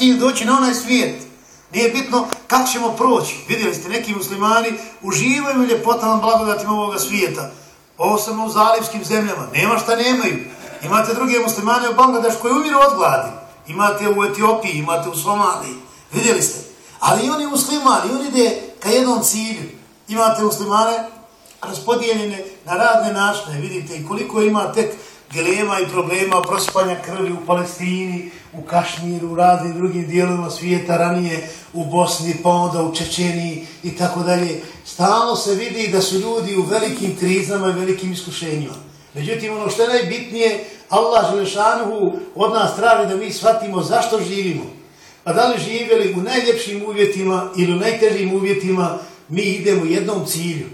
cilj doći na onaj svijet. Nije bitno kako ćemo proći. Vidjeli ste, neki muslimani uživaju ljepotama blagodatima ovoga svijeta. Ovo u zalivskim zemljama. Nema šta nemaju. Imate druge muslimane u Bangladeš koji umiru od gladi. Imate u Etiopiji, imate u Somaliji. Vidjeli ste. Ali i oni muslimani, oni ide ka jednom cilju. Imate muslimane raspodijeljene na radne načine. Vidite i koliko ima tek dilema i problema prospanja krvi u Palestini, u Kašmiru, u raznim drugim dijelovima svijeta, ranije u Bosni, pa onda u Čečeniji i tako dalje. Stalno se vidi da su ljudi u velikim krizama i velikim iskušenjima. Međutim, ono što je najbitnije, Allah Želešanuhu od nas traži da mi shvatimo zašto živimo. Pa da li živjeli u najljepšim uvjetima ili u najtežim uvjetima, mi idemo jednom cilju.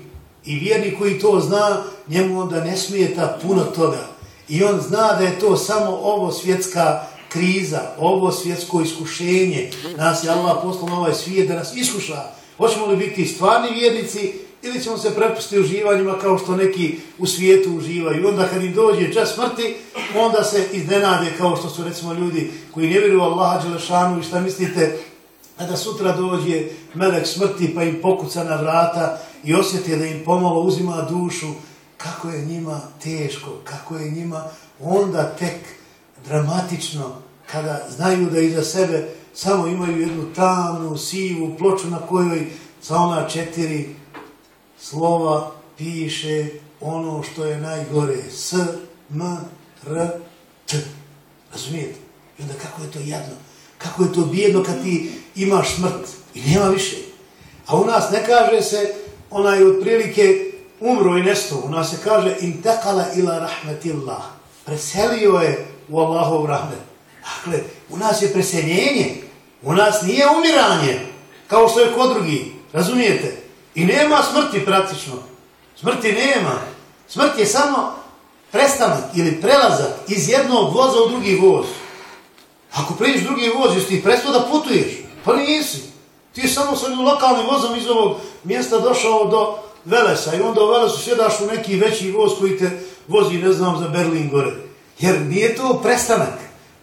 I vjerni koji to zna, njemu onda ne smijeta puno toga. I on zna da je to samo ovo svjetska kriza, ovo svjetsko iskušenje. Nas je Allah poslao na ovaj svijet da nas iskuša. Hoćemo li biti stvarni vjernici ili ćemo se prepustiti uživanjima kao što neki u svijetu uživaju. I onda kad im dođe čas smrti, onda se iznenade kao što su recimo ljudi koji ne vjeruju Allaha Đelešanu i šta mislite kada sutra dođe melek smrti pa im pokuca na vrata i osjeti da im pomalo uzima dušu, kako je njima teško, kako je njima onda tek dramatično kada znaju da iza sebe samo imaju jednu tamnu, sivu ploču na kojoj sa ona četiri slova piše ono što je najgore. S, M, R, T. Razumijete? I onda kako je to jadno? Kako je to bijedno kad ti imaš smrt i nema više? A u nas ne kaže se onaj otprilike umro i nesto. U nas se kaže intakala ila rahmetillah. Preselio je u Allahov rahmet. Dakle, u nas je preseljenje. U nas nije umiranje. Kao što je kod drugi. Razumijete? I nema smrti praktično. Smrti nema. Smrt je samo prestanak ili prelazak iz jednog voza u drugi voz. Ako priđeš drugi voz, jesi ti prestao da putuješ? Pa nisi. Ti samo svojim lokalnim vozom iz ovog mjesta došao do Velesa i onda u Velesu sjedaš u neki veći voz koji te vozi, ne znam, za Berlin gore. Jer nije to prestanak.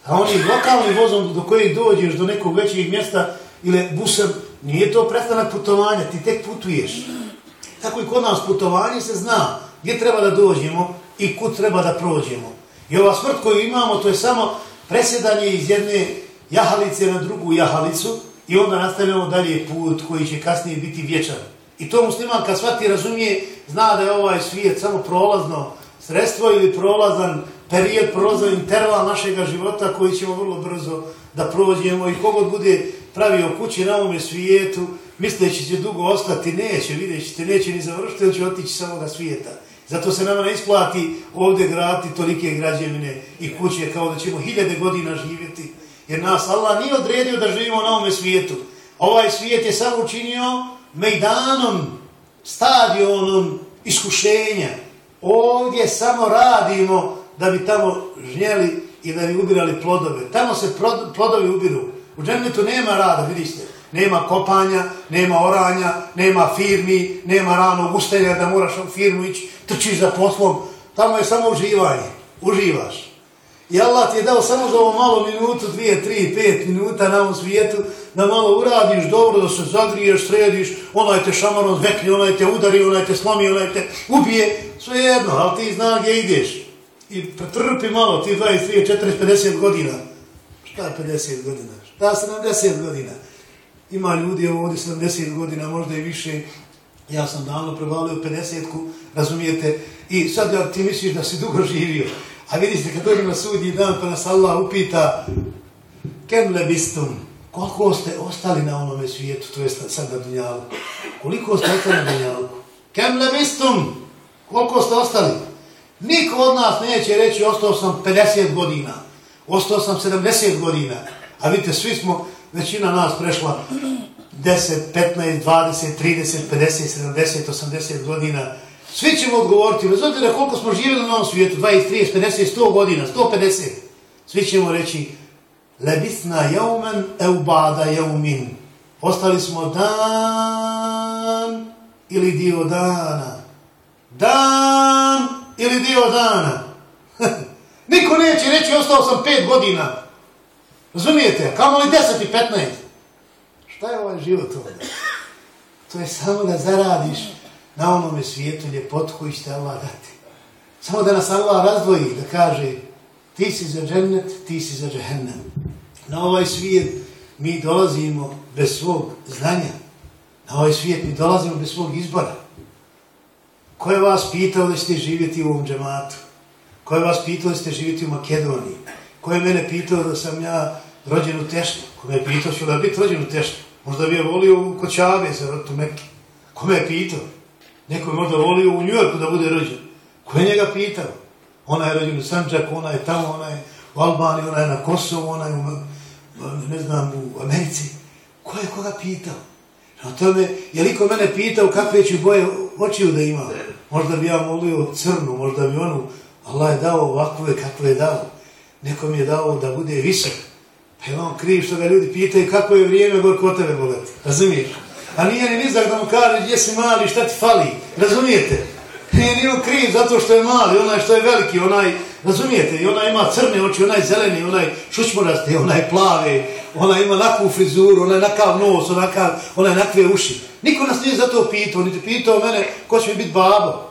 A oni lokalnim vozom do koji dođeš do nekog većeg mjesta ili busem, nije to prestanak putovanja, ti tek putuješ. Tako i kod nas putovanje se zna gdje treba da dođemo i kud treba da prođemo. I ova smrt koju imamo, to je samo presjedanje iz jedne jahalice na drugu jahalicu i onda nastavljamo dalje put koji će kasnije biti vječan. I to musliman kad shvati razumije, zna da je ovaj svijet samo prolazno sredstvo ili prolazan period, prolazan interval našeg života koji ćemo vrlo brzo da prođemo i kogod bude pravio kući na ovome svijetu, misleći će dugo ostati, neće, vidjet ćete, neće ni završiti, ili će otići sa ovoga svijeta. Zato se nama ne isplati ovdje grati tolike građevine i kuće kao da ćemo hiljade godina živjeti. Jer nas Allah nije odredio da živimo na ovome svijetu. Ovaj svijet je samo učinio mejdanom, stadionom iskušenja. Ovdje samo radimo da bi tamo žnjeli i da bi ubirali plodove. Tamo se plodovi ubiru. U džemljetu nema rada, vidite. Nema kopanja, nema oranja, nema firmi, nema ranog ustelja da moraš u firmu ići, trčiš za poslom. Tamo je samo uživanje. Uživaš. I Allah ti je dao samo za ovo malo minutu, dvije, tri, pet minuta na ovom svijetu, da malo uradiš dobro, da se zagriješ, središ, onaj te šamarom zvekli, onaj te udari, onaj te slomi, onaj te ubije, sve jedno, ali ti zna gdje ideš. I pretrpi malo, ti 23, 40, 50 godina. Šta je 50 godina? Šta je 70 godina? Ima ljudi ovdje 70 godina, možda i više. Ja sam davno prevalio 50-ku, razumijete? I sad ja, ti misliš da si dugo živio. A vidite, kad dođemo sudnji dan, pa nas Allah upita kem lebistum, koliko ste ostali na onome svijetu, to je sad na dunjalu. Koliko ste ostali na dunjalu? Kem lebistum, koliko ste ostali? Niko od nas neće reći, ostao sam 50 godina, ostao sam 70 godina. A vidite, svi smo, većina nas prešla 10, 15, 20, 30, 50, 70, 80 godina. Svi ćemo odgovoriti, bez obzira koliko smo živjeli na ovom svijetu, 20, 30, 50, 100 godina, 150. Svi ćemo reći, lebisna jaumen eubada jaumin. Ostali smo dan ili dio dana. Dan ili dio dana. Niko neće reći, ostao sam 5 godina. Razumijete? Kamo li 10 i 15? Šta je ovaj život ovdje? To je samo da zaradiš na onome svijetu ljepotu koju ćete Allah dati. Samo da nas Allah razdvoji, da kaže ti si za džennet, ti si za džehennem. Na ovaj svijet mi dolazimo bez svog znanja. Na ovaj svijet mi dolazimo bez svog izbora. Ko je vas pitao da ćete živjeti u ovom džematu? Ko je vas pitao da ćete živjeti u Makedoniji? Ko je mene pitao da sam ja rođen u Tešnu? Ko me je pitao ću da biti rođen u Tešnu? Možda bi je volio u Kočave za rotu Mekke. Ko me je pitao? Neko je možda volio u Njujorku da bude rođen. Ko je njega pitao? Ona je rođena u Sanđaku, ona je tamo, ona je u Albaniji, ona je na Kosovu, ona je u, ne znam, u Americi. Ko je koga pitao? Na tome, je li ko mene pitao kakve ću boje očiju da ima? Možda bi ja molio crnu, možda bi onu, Allah je dao ovakve kakve je dao. Neko mi je dao da bude visok. Pa je on kriv što ga ljudi pitaju kako je vrijeme gor kod tebe boleti. Razumiješ? A nije ni nizak da mu kaže gdje si mali, šta ti fali. Razumijete? Nije ni on kriv zato što je mali, onaj što je veliki, onaj, razumijete? I ona ima crne oči, onaj zeleni, onaj šućmoraste, onaj plave, ona ima nakvu frizuru, onaj nakav nos, onakav, onaj nakve uši. Niko nas nije zato pitao, niti pitao mene ko će mi biti babo.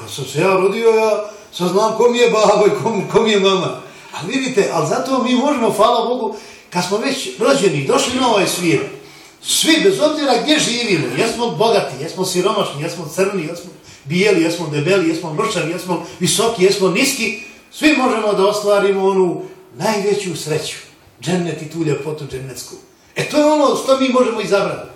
Kad sam se ja rodio, ja sam znam ko mi je babo i ko, ko mi je mama. Ali vidite, ali zato mi možemo, hvala Bogu, kad smo već rođeni, došli na ovaj svijet, svi, bez obzira gdje živimo, jesmo bogati, jesmo siromašni, jesmo crni, jesmo bijeli, jesmo debeli, jesmo mršavi, jesmo visoki, jesmo niski, svi možemo da ostvarimo onu najveću sreću, džennet i tu ljepotu džennetsku. E to je ono što mi možemo izabrati.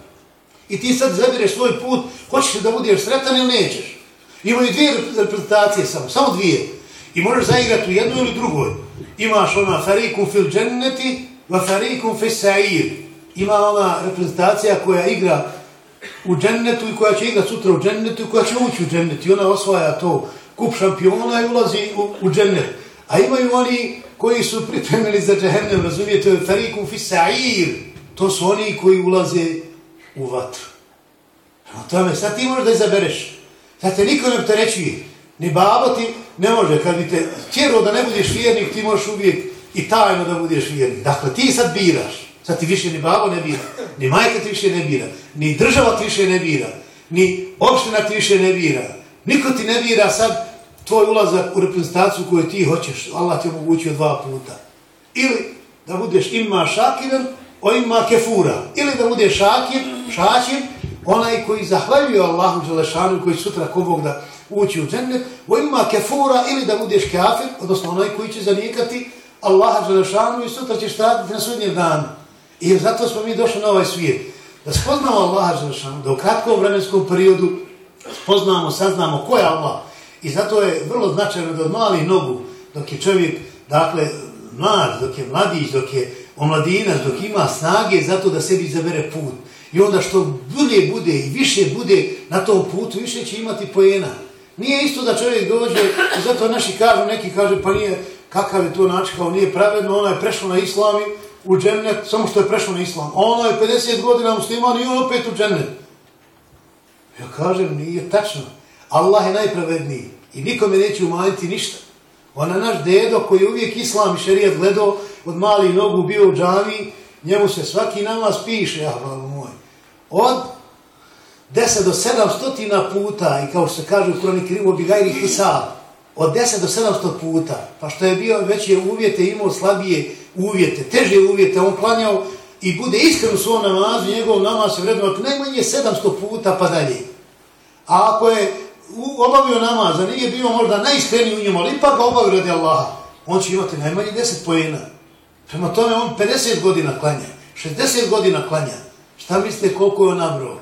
I ti sad zabireš svoj put, hoćeš da budeš sretan ili nećeš. Imaju dvije reprezentacije samo, samo dvije. I možeš zaigrati u jednu ili drugoj. Imaš ona farikum fil dženneti, va farikum fil sa'ir. Ima ona reprezentacija koja igra u džennetu i koja će igrati sutra u džennetu i koja će ući u džennet. I ona osvaja to kup šampiona i ulazi u, u džennet. A imaju oni koji su pripremili za džehennem, razumijete, fariku fi sa'ir. To su oni koji ulaze u vatru. A tome, sad ti možeš da izabereš. Sad te niko ne opterećuje. Ni babo ti ne može. Kad bi te tjero da ne budeš vjernik, ti možeš uvijek i tajno da budeš vjernik. Dakle, ti sad biraš. Sad ti više ni babo ne bira, ni majka ti više ne bira, ni država ti više ne bira, ni opština ti više ne bira. Niko ti ne bira sad tvoj ulazak u reprezentaciju koju ti hoćeš. Allah ti omogućio dva puta. Ili da budeš ima šakiran, o ima kefura. Ili da budeš šakir, šačir, onaj koji zahvaljuje Allahu Želešanu, koji sutra ko Bog da ući u džennet, o ima kefura, ili da budeš kafir, odnosno onaj koji će zanikati Allaha Želešanu i sutra ćeš raditi na sudnjem danu. I zato smo mi došli na ovaj svijet. Da spoznamo Allaha Đelešanu, da u kratkom vremenskom periodu spoznamo, saznamo ko je Allah. I zato je vrlo značajno da od mali nogu, dok je čovjek, dakle, mlad, dok je mladić, dok je omladinac, dok ima snage, zato da sebi zabere put. I onda što bude, bude i više bude na tom putu, više će imati pojena. Nije isto da čovjek dođe, i zato naši kažu, neki kaže, pa nije, kakav je to način, kao nije pravedno, ona je prešla na islami, u džennet, samo što je prešao na islam. A ona je 50 godina musliman i on opet u džennet. Ja kažem, nije tačno. Allah je najpravedniji i nikome neće umanjiti ništa. Ona naš dedo koji uvijek islam i šerijat gledao od malih nogu bio u džami, njemu se svaki namaz piše, ja, moj. Od 10 do 700 puta, i kao što se kaže u Kurani Krimu, bi gajri hisab, od 10 do 700 puta, pa što je bio veće uvjete, imao slabije uvjete, teže uvjete, on klanjao i bude iskren u svom namazu, njegov namaz se vrednovati najmanje 700 puta pa dalje. A ako je obavio namaz, a nije bio možda najiskreniji u njemu, ali ipak ga obavio radi Allaha, on će imati najmanje 10 pojena. Prema tome on 50 godina klanja, 60 godina klanja. Šta mislite koliko je on nabrao?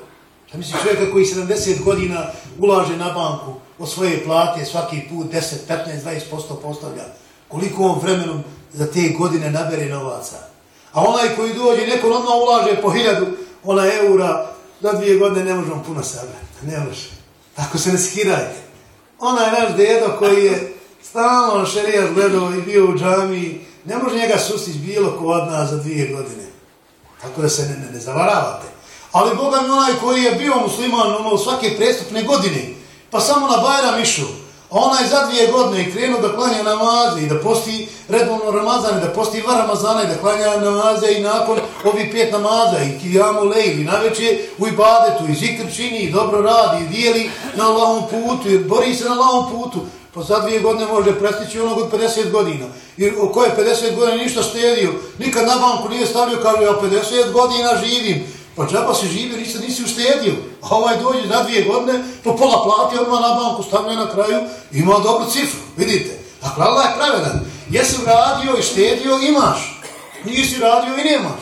Šta mislite čovjeka koji 70 godina ulaže na banku od svoje plate svaki put 10, 15, 20% postavlja? Koliko on vremenom za te godine nabere novaca? A onaj koji dođe, neko odmah ulaže po hiljadu ona eura, za dvije godine ne možemo puno sabrati. Ne može. Tako se ne skirajte. Onaj naš dedo koji je stalno šerija gledao i bio u džamiji, ne može njega sustići bilo ko od nas za dvije godine. Tako da se ne, ne, ne zavaravate. Ali Boga mi onaj koji je bio musliman ono, svake prestupne godine, pa samo na Bajram išao, A ona je za dvije godine i krenuo da klanja namaze i da posti redovno Ramazane, da posti dva Ramazana i da klanja namaze i nakon ovih pet namaza i kijamu lejl i naveće u ibadetu i zikr čini i dobro radi i dijeli na Allahom putu i bori se na Allahom putu. Pa za dvije godine može prestići onog od 50 godina. I o koje 50 godina ništa stedio, nikad na banku nije stavio, kaže ja 50 godina živim. Pa džaba si živio, nisi, nisi uštedio. A ovaj dođe za dvije godine, po pola plati, odmah na banku stavlja na kraju, ima dobru cifru, vidite. Dakle, Allah je pravedan. Jesi radio i štedio, imaš. Nisi radio i nemaš.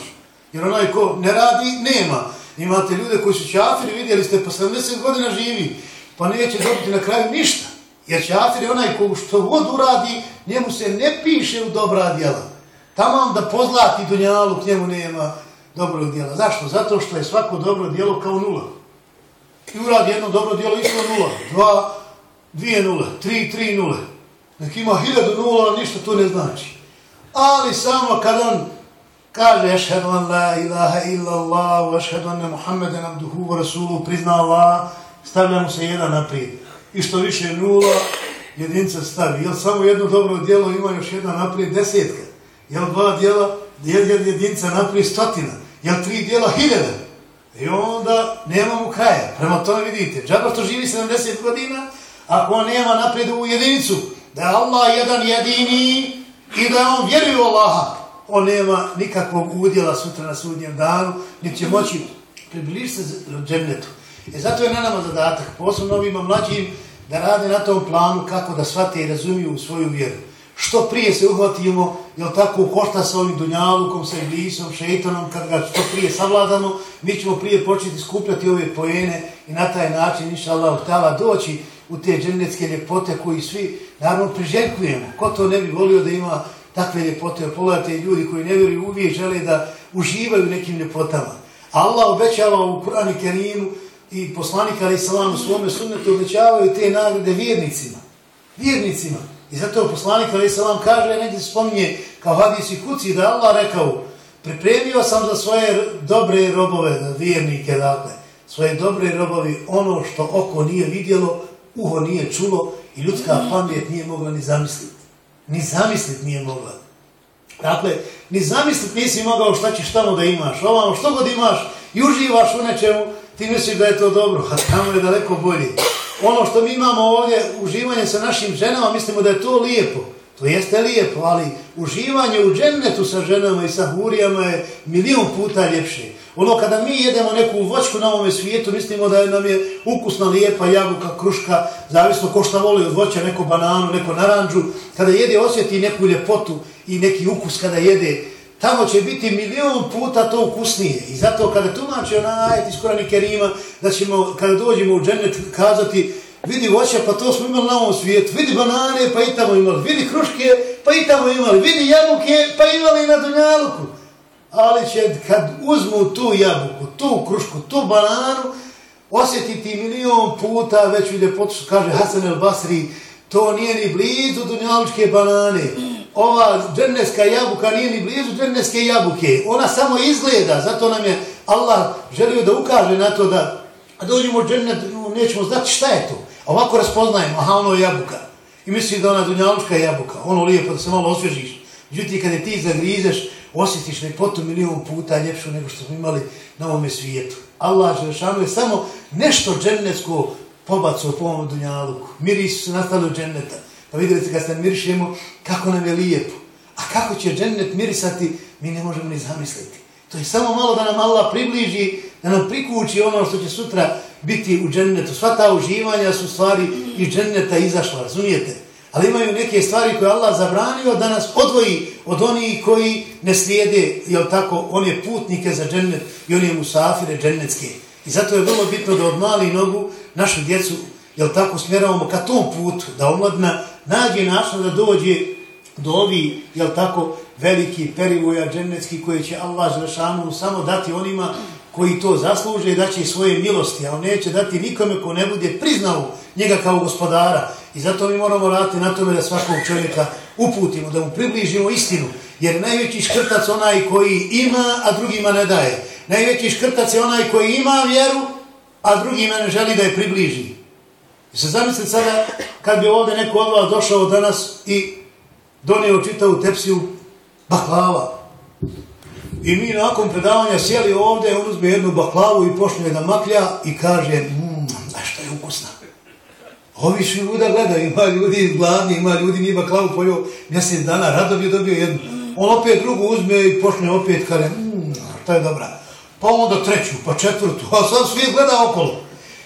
Jer onaj ko ne radi, nema. Imate ljude koji su čafiri, vidjeli ste, po 70 godina živi, pa neće dobiti na kraju ništa. Jer čafir je onaj ko što god uradi, njemu se ne piše u dobra djela. Tamo da pozlati dunjalu, k njemu nema dobrog dijela. Zašto? Zato što je svako dobro djelo kao nula. I uradi jedno dobro djelo isto nula. Dva, dvije nule, tri, tri nule. Nek ima hiljadu nula, ništa to ne znači. Ali samo kad on kaže ešhedu an la ilaha illa Allah, ešhedu anne Muhammeden abduhu wa rasulu, prizna Allah, stavlja mu se jedan naprijed. I što više nula, jedinca stavi. Jel samo jedno dobro djelo ima još jedan naprijed desetka? Jel dva djela, jedan jedinca napravi stotina? Jel tri djela hiljada? I onda nema mu kraja. Prema tome vidite, džaba što živi 70 godina, ako on nema napred u jedinicu, da je Allah jedan jedini i da on vjeruje u Allaha, on nema nikakvog udjela sutra na sudnjem danu, niti će moći približiti se džemnetu. E zato je na nama zadatak, posebno ovima mlađim, da rade na tom planu kako da shvate i razumiju svoju vjeru. Što prije se uhvatimo, jel tako, košta sa ovim dunjalukom, sa iblisom, šeitanom, kad ga što prije savladamo, mi ćemo prije početi skupljati ove pojene i na taj način, inša Allah, htala doći u te dženecke ljepote koji svi, naravno, priželjkujemo. Ko to ne bi volio da ima takve ljepote? Pogledajte ljudi koji ne vjeruju uvijek žele da uživaju nekim ljepotama. Allah obećava u Kur'anu Kerimu i poslanika Ali Salam u svome sunnetu obećavaju te nagrade vjernicima. Vjernicima. I zato poslanik Ali Salam kaže, negdje spominje kao hadis i kuci da Allah rekao, pripremio sam za svoje dobre robove, vjernike, dakle, svoje dobre robovi, ono što oko nije vidjelo, uho nije čulo i ljudska pamet nije mogla ni zamisliti. Ni zamisliti nije mogla. Dakle, ni zamisliti nisi mogao šta ćeš tamo da imaš. Ovamo što god imaš i uživaš u nečemu, ti misliš da je to dobro, a tamo je daleko bolje. Ono što mi imamo ovdje, uživanje sa našim ženama, mislimo da je to lijepo. To jeste lijepo, ali uživanje u džennetu sa ženama i sa hurijama je milion puta ljepše. Ono kada mi jedemo neku voćku na ovome svijetu, mislimo da je nam je ukusna, lijepa jabuka, kruška, zavisno ko šta voli od voća, neko bananu, neko naranđu. Kada jede, osjeti neku ljepotu i neki ukus kada jede, tamo će biti milion puta to ukusnije. I zato kada tumači ona ajet iz Kurani Kerima, da ćemo, kada dođemo u džennet, kazati, vidi voće, pa to smo imali na ovom svijetu, vidi banane, pa i tamo imali, vidi kruške, pa i tamo imali, vidi jabuke, pa imali na Dunjaluku. Ali će, kad uzmu tu jabuku, tu krušku, tu bananu, osjetiti milion puta veću ljepotu, kaže Hasan el Basri, to nije ni blizu Dunjalučke banane ova dženneska jabuka nije ni blizu dženevske jabuke. Ona samo izgleda, zato nam je Allah želio da ukaže na to da dođemo u džennet, nećemo znati šta je to. Ovako raspoznajemo, aha, ono je jabuka. I misli da ona dunjalučka jabuka, ono lijepo da se malo osvježiš. Međutim, kada ti zagrizeš, osjetiš lepotu milion puta ljepšu nego što smo imali na ovome svijetu. Allah Želešanu je samo nešto džennetsko pobacao po ovom dunjaluku. Miris su nastali od dženneta. Pa vidjeli ste kad se mirišemo, kako nam je lijepo. A kako će džennet mirisati, mi ne možemo ni zamisliti. To je samo malo da nam Allah približi, da nam prikući ono što će sutra biti u džennetu. Sva ta uživanja su stvari iz dženneta izašla, razumijete? Ali imaju neke stvari koje Allah zabranio da nas odvoji od onih koji ne slijede, jel tako, on je putnike za džennet i on je musafire džennetske. I zato je vrlo bitno da od mali nogu našu djecu, jel tako, smjeravamo ka tom putu, da omladna nađe način da dođe do ovi, jel tako, veliki perivoja džennetski koje će Allah Žešanu samo dati onima koji to zasluže i daće svoje milosti, a on neće dati nikome ko ne bude priznao njega kao gospodara. I zato mi moramo raditi na tome da svakog čovjeka uputimo, da mu približimo istinu. Jer najveći škrtac onaj koji ima, a drugima ne daje. Najveći škrtac je onaj koji ima vjeru, a drugima ne želi da je približi. I se zamislite sada kad bi ovdje neko od vas došao danas i donio čitavu tepsiju baklava. I mi nakon predavanja sjeli ovdje, on uzme jednu baklavu i pošlje da maklja i kaže, mmm, znaš što je ukusna? Ovi svi ljuda gleda, ima ljudi gladni, ima ljudi nije baklavu pojio mjesec dana, rado bi dobio jednu. On opet drugu uzme i počne opet, kaže, mmm, šta je dobra. Pa onda treću, pa četvrtu, a sad svi gleda okolo.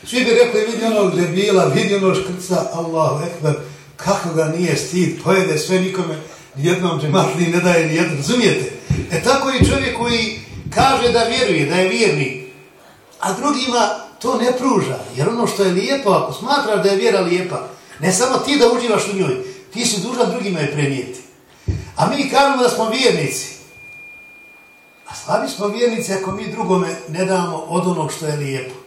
Svi bi rekli, vidi onog debila, vidi onog škrca, Allahu ekber, kako ga nije stid, pojede sve nikome, nijednom džematli ne daje nijedno, razumijete? E tako i čovjek koji kaže da vjeruje, da je vjerni, a drugima to ne pruža, jer ono što je lijepo, ako smatraš da je vjera lijepa, ne samo ti da uživaš u njoj, ti si dužan drugima je prenijeti. A mi kažemo da smo vjernici. A slabi smo vjernici ako mi drugome ne damo od onog što je lijepo.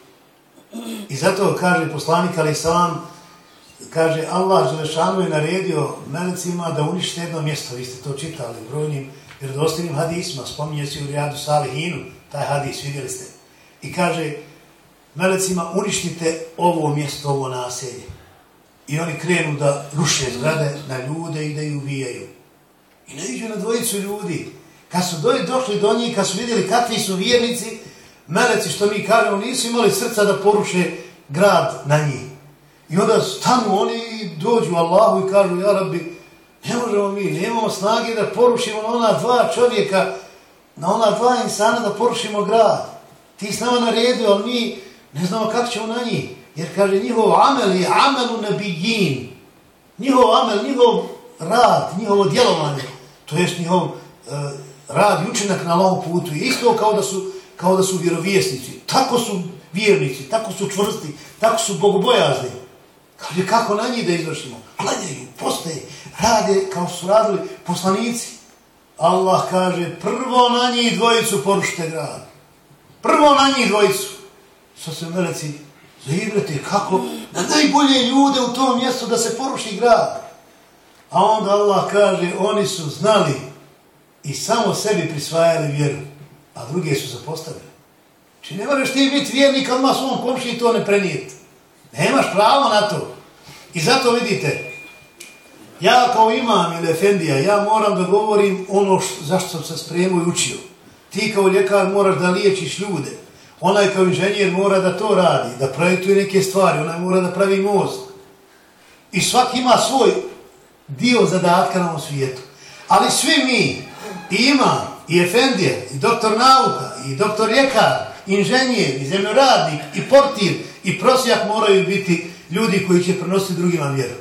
I zato kaže poslanik Ali Salam, kaže Allah Želešanu je naredio melecima da unište jedno mjesto, vi ste to čitali brojnim vjerodostinim hadisma, spominje se u Rijadu Salihinu, taj hadis, vidjeli ste. I kaže, melecima uništite ovo mjesto, ovo naselje. I oni krenu da ruše zgrade na ljude i da ih ubijaju. I ne na dvojicu ljudi. Kad su došli do njih, kad su vidjeli kakvi su vjernici, meleci, što mi kažemo, nisu imali srca da poruše grad na njih. I onda stanu oni i dođu Allahu i kažu, ja rabbi, ne možemo mi, nemamo snage da porušimo na ona dva čovjeka, na ona dva insana da porušimo grad. Ti s nama naredio, ali mi ne znamo kako ćemo na njih. Jer kaže, njihov amel je amelu nebijin. Njihov amel, njihov rad, njihovo djelovanje, to jest njihov uh, rad i učinak na ovom putu je isto kao da su kao da su vjerovjesnici. Tako su vjernici, tako su čvrsti, tako su bogobojazni. Kaže, kako na njih da izvršimo? Klanjaju, postaje, rade kao su radili poslanici. Allah kaže, prvo na njih dvojicu porušite grad. Prvo na njih dvojicu. Sa se meleci zaigrate, kako na najbolje ljude u tom mjestu da se poruši grad. A onda Allah kaže, oni su znali i samo sebi prisvajali vjeru a druge su zapostavili. Či ne možeš ti biti vjernik, ali ma svom komši to ne prenijeti. Nemaš pravo na to. I zato vidite, ja kao imam ili efendija, ja moram da govorim ono š, zašto sam se spremio i učio. Ti kao ljekar moraš da liječiš ljude. Onaj kao inženjer mora da to radi, da projektuje neke stvari, onaj mora da pravi most. I svaki ima svoj dio zadatka na ovom svijetu. Ali svi mi, imam, i efendije, i doktor nauka, i doktor ljekar, inženjer, i zemljoradnik, i portir, i prosjak moraju biti ljudi koji će prenositi drugima vjeru.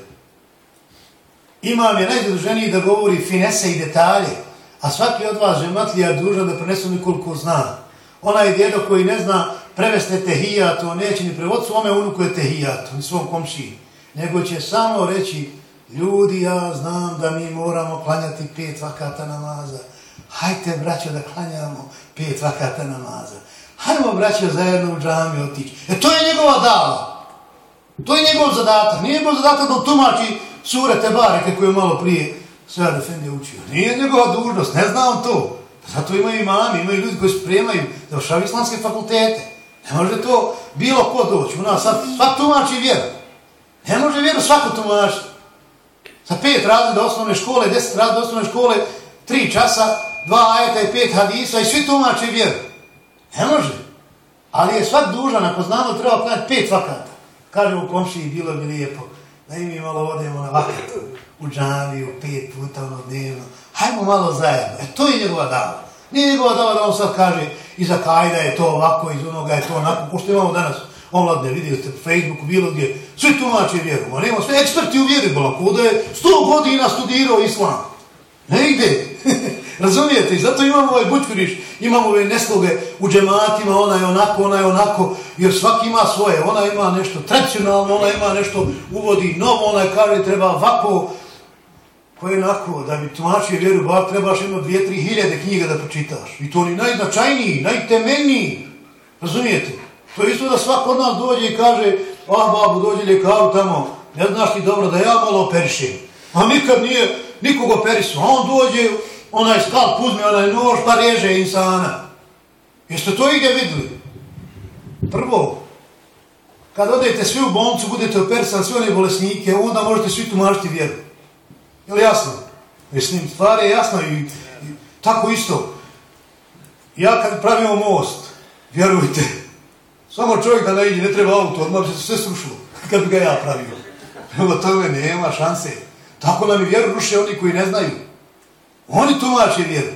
Imam je najzaduženiji da govori finese i detalje, a svaki od vas žematlija dužan da prenesu mi koliko zna. Onaj djedo koji ne zna preveste tehijat, on neće ni prevod svome unuku je tehijat, ni svom komšiji, nego će samo reći, ljudi, ja znam da mi moramo klanjati pet vakata namaza, hajte, braćo, da klanjamo pet vakata namaza. Hajmo, braćo, zajedno u džami otići. E, to je njegova dava. To je njegov zadatak. Nije njegov zadatak da tumači sure te bareke koje je malo prije sve Defendi učio. Nije njegova dužnost, ne znam to. Pa zato imaju imami, imaju ljudi koji spremaju da ušavi islamske fakultete. Ne može to bilo ko doći. U nas sad svak tumači vjeru. Ne može vjeru svako tumačiti. Sa pet razreda osnovne škole, deset razreda osnovne škole, tri časa, dva ajeta i pet hadisa i svi tumači vjeru. Ne može. Ali je svak dužan, ako znamo, treba klanjati pet vakata. Kaže u komšiji, bilo bi lijepo. Da i mi malo odemo na vakat u džaviju, pet puta ono dnevno. Hajmo malo zajedno. E to je njegova dava. Nije njegova dava da on sad kaže iza kajda je to ovako, iz onoga je to onako. Pošto imamo danas omladne, vidjeli ste po Facebooku, bilo gdje, svi tumači vjeru. Ma nema sve eksperti u vjeri, Balakuda je sto godina studirao islam. Ne ide. Razumijete? I zato imamo ovaj bućkuriš, imamo ove nesloge u džematima, ona je onako, ona je onako, jer svaki ima svoje, ona ima nešto tradicionalno, ona ima nešto uvodi novo, ona je kaže treba ovako, koje je onako, da bi tumačio vjeru, bar trebaš jedno dvije, tri hiljade knjiga da pročitaš. I to oni najznačajniji, najtemeniji. Razumijete? To je isto da svako od nas dođe i kaže, ah babu, dođe ljekaru tamo, ne znaš ti dobro da ja malo operišem. A nikad nije nikog operisu. A on dođe, onaj skalp uzme, onaj nož, pa reže insana. Jeste to ide vidjeli? Prvo, kad odete svi u bolnicu, budete opersan, sve one bolesnike, onda možete svi tumačiti vjeru. Je li jasno? Mislim, stvar je jasno i, i tako isto. Ja kad pravimo most, vjerujte, samo čovjek da ne ide, ne treba auto, odmah bi se sve srušilo, kad bi ga ja pravio. Prema tome nema šanse. Tako nam i vjeru ruše oni koji ne znaju. Oni tumače vjeru.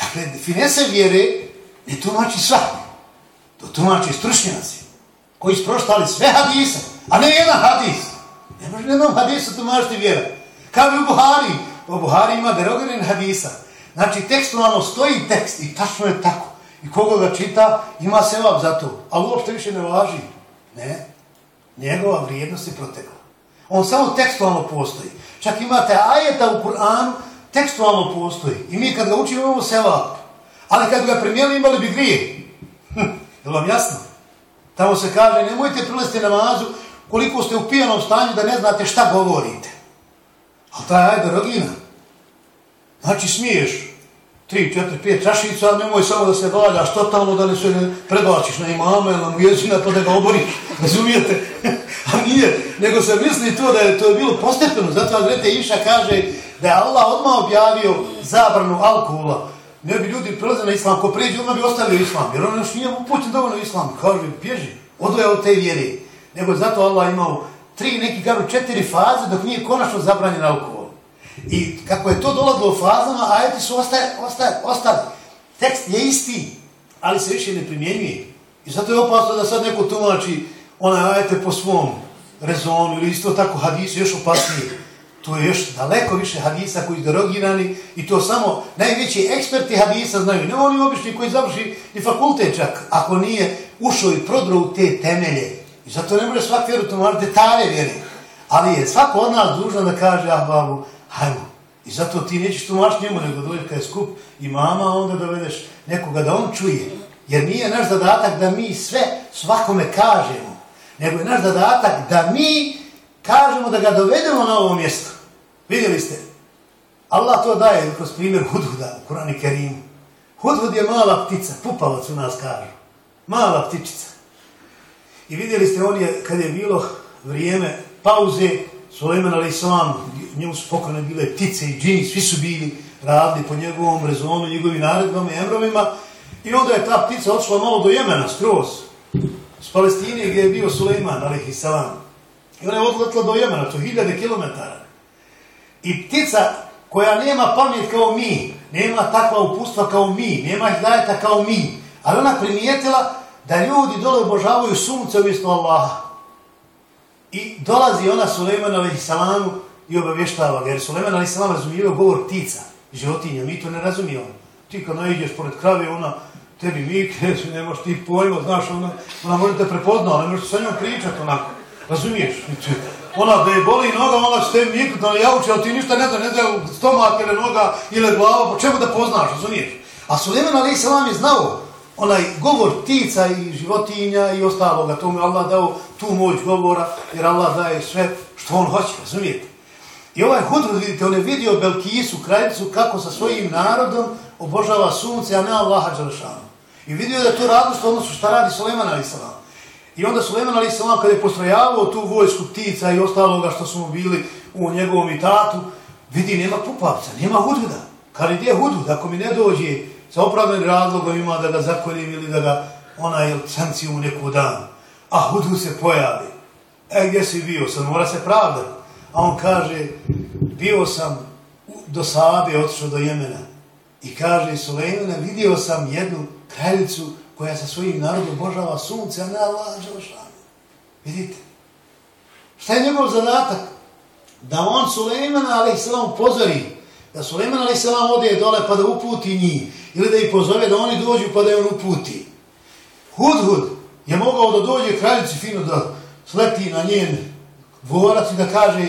Dakle, finese vjere ne tumači svaki. To tumači stručnjaci koji sproštali sve hadise, a ne jedan hadis. Ne može jednom hadisu tumačiti vjera. Kao i u Buhari. U Buhari ima derogirin hadisa. Znači, tekstualno stoji tekst i tačno je tako. I koga ga čita, ima sevap za to. A uopšte više ne važi. Ne. Njegova vrijednost je protekla. On samo tekstualno postoji. Čak imate ajeta u Kur'anu, tekstualno postoji. I mi kad ga učimo imamo sevap. Ali kad ga primijeli imali bi grije. Hm, je vam jasno? Tamo se kaže, nemojte prilesti namazu koliko ste u pijanom stanju da ne znate šta govorite. Ali taj ajde rogina. Znači smiješ tri, četiri, pet čašica, nemoj samo da se valja što tamo, da ne se ne prebačiš na imama ili na mujezina pa da ga oboriš, razumijete? A nije, nego se misli to da je to je bilo postepeno. Zato vam grete Iša kaže da je Allah odmah objavio zabranu alkohola. Ne bi ljudi prelaze na islam, ko priđe, odmah bi ostavio islam, jer on još nije upućen dovoljno islam. Kaže, bježi, odvoja od te vjere. Nego zato Allah imao tri, neki kažu četiri faze dok nije konačno zabranjen alkohol. I kako je to dolazilo u fazama, ajeti su ostaje, ostaje, ostaje. Tekst je isti, ali se više ne primjenjuje. I zato je opasno da sad neko tumači onaj ajete po svom rezonu ili isto tako hadisu, još opasnije. To je još daleko više hadisa koji su derogirani i to samo najveći eksperti hadisa znaju. Ne oni obični koji završi i fakultet čak, ako nije ušao i prodro u te temelje. I zato ne može svak vjeru tumačiti detalje vjeri. Ali je svako od nas dužno da kaže, ah babu, hajmo. I zato ti nećeš tumačiti njemu, nego dođeš kada je skup i mama, onda dovedeš nekoga da on čuje. Jer nije naš zadatak da mi sve svakome kažemo, nego je naš zadatak da mi kažemo da ga dovedemo na ovo mjesto. Vidjeli ste? Allah to daje kroz primjer Hudhuda u Kurani Kerimu. Hudhud je mala ptica, pupavac u nas kaže. Mala ptičica. I vidjeli ste, on je, kad je bilo vrijeme pauze, Suleiman Ali Islam, njemu su pokojne bile ptice i džini, svi su bili radili po njegovom rezonu, njegovim naredbama i emrovima. I onda je ta ptica odšla malo do Jemena, skroz, s Palestine gdje je bio Suleiman Ali salam. I ona je odletla do Jemena, to hiljade kilometara. I ptica koja nema pamet kao mi, nema takva upustva kao mi, nema hidajeta kao mi, ali ona primijetila da ljudi dole obožavaju sunce umjesto Allaha. I dolazi ona Suleiman alaih salamu i obavještava ga, jer Suleiman alaih salam razumijeva govor ptica, životinja, mi to ne razumijemo. Ti kad najdeš pored krave, ona tebi vikne, ne možeš ti pojma, znaš, ona, ona može te prepoznao, ali možeš sa njom pričati onako, razumiješ? Ona da je boli noga, ona će tebi mikut, ona javuče, ali ti ništa ne zna, ne zna stomak ili noga ili glava, po čemu da poznaš, razumiješ? A Suleiman Ali salam je znao onaj govor ptica i životinja i ostaloga, to mu Allah dao tu moć govora, jer Allah daje sve što on hoće, razumijete? I ovaj hudrud, vidite, on je vidio Belkisu, kraljicu, kako sa svojim narodom obožava sunce, a ne Allaha Đalešanu. I vidio da to radost odnosu šta radi Suleman Ali Salam. I onda Suleman Ali Salam, kada je postrojavao tu vojsku ptica i ostaloga što smo bili u njegovom itatu, vidi, nema pupavca, nema hudruda. Kada je hudrud, ako mi ne dođe sa opravdanim razlogom ima da ga zakolim ili da ga onaj sankciju u neku dan. A Hudrud se pojavi. E, gdje si bio? Sad mora se pravdati. A on kaže, bio sam do Sabe, otišao do Jemena. I kaže, Sulejmana, vidio sam jednu kraljicu koja sa svojim narodom božava sunce, a ne Allah, Đelšanu. Vidite? Šta je njegov zadatak? Da on Sulejmana, ali se vam pozori, da Sulejman, a.s. ode dole pa da uputi njih ili da ih pozove da oni dođu pa da je on uputi. Hudhud je mogao da dođe kraljici fino da sleti na njen dvorac da kaže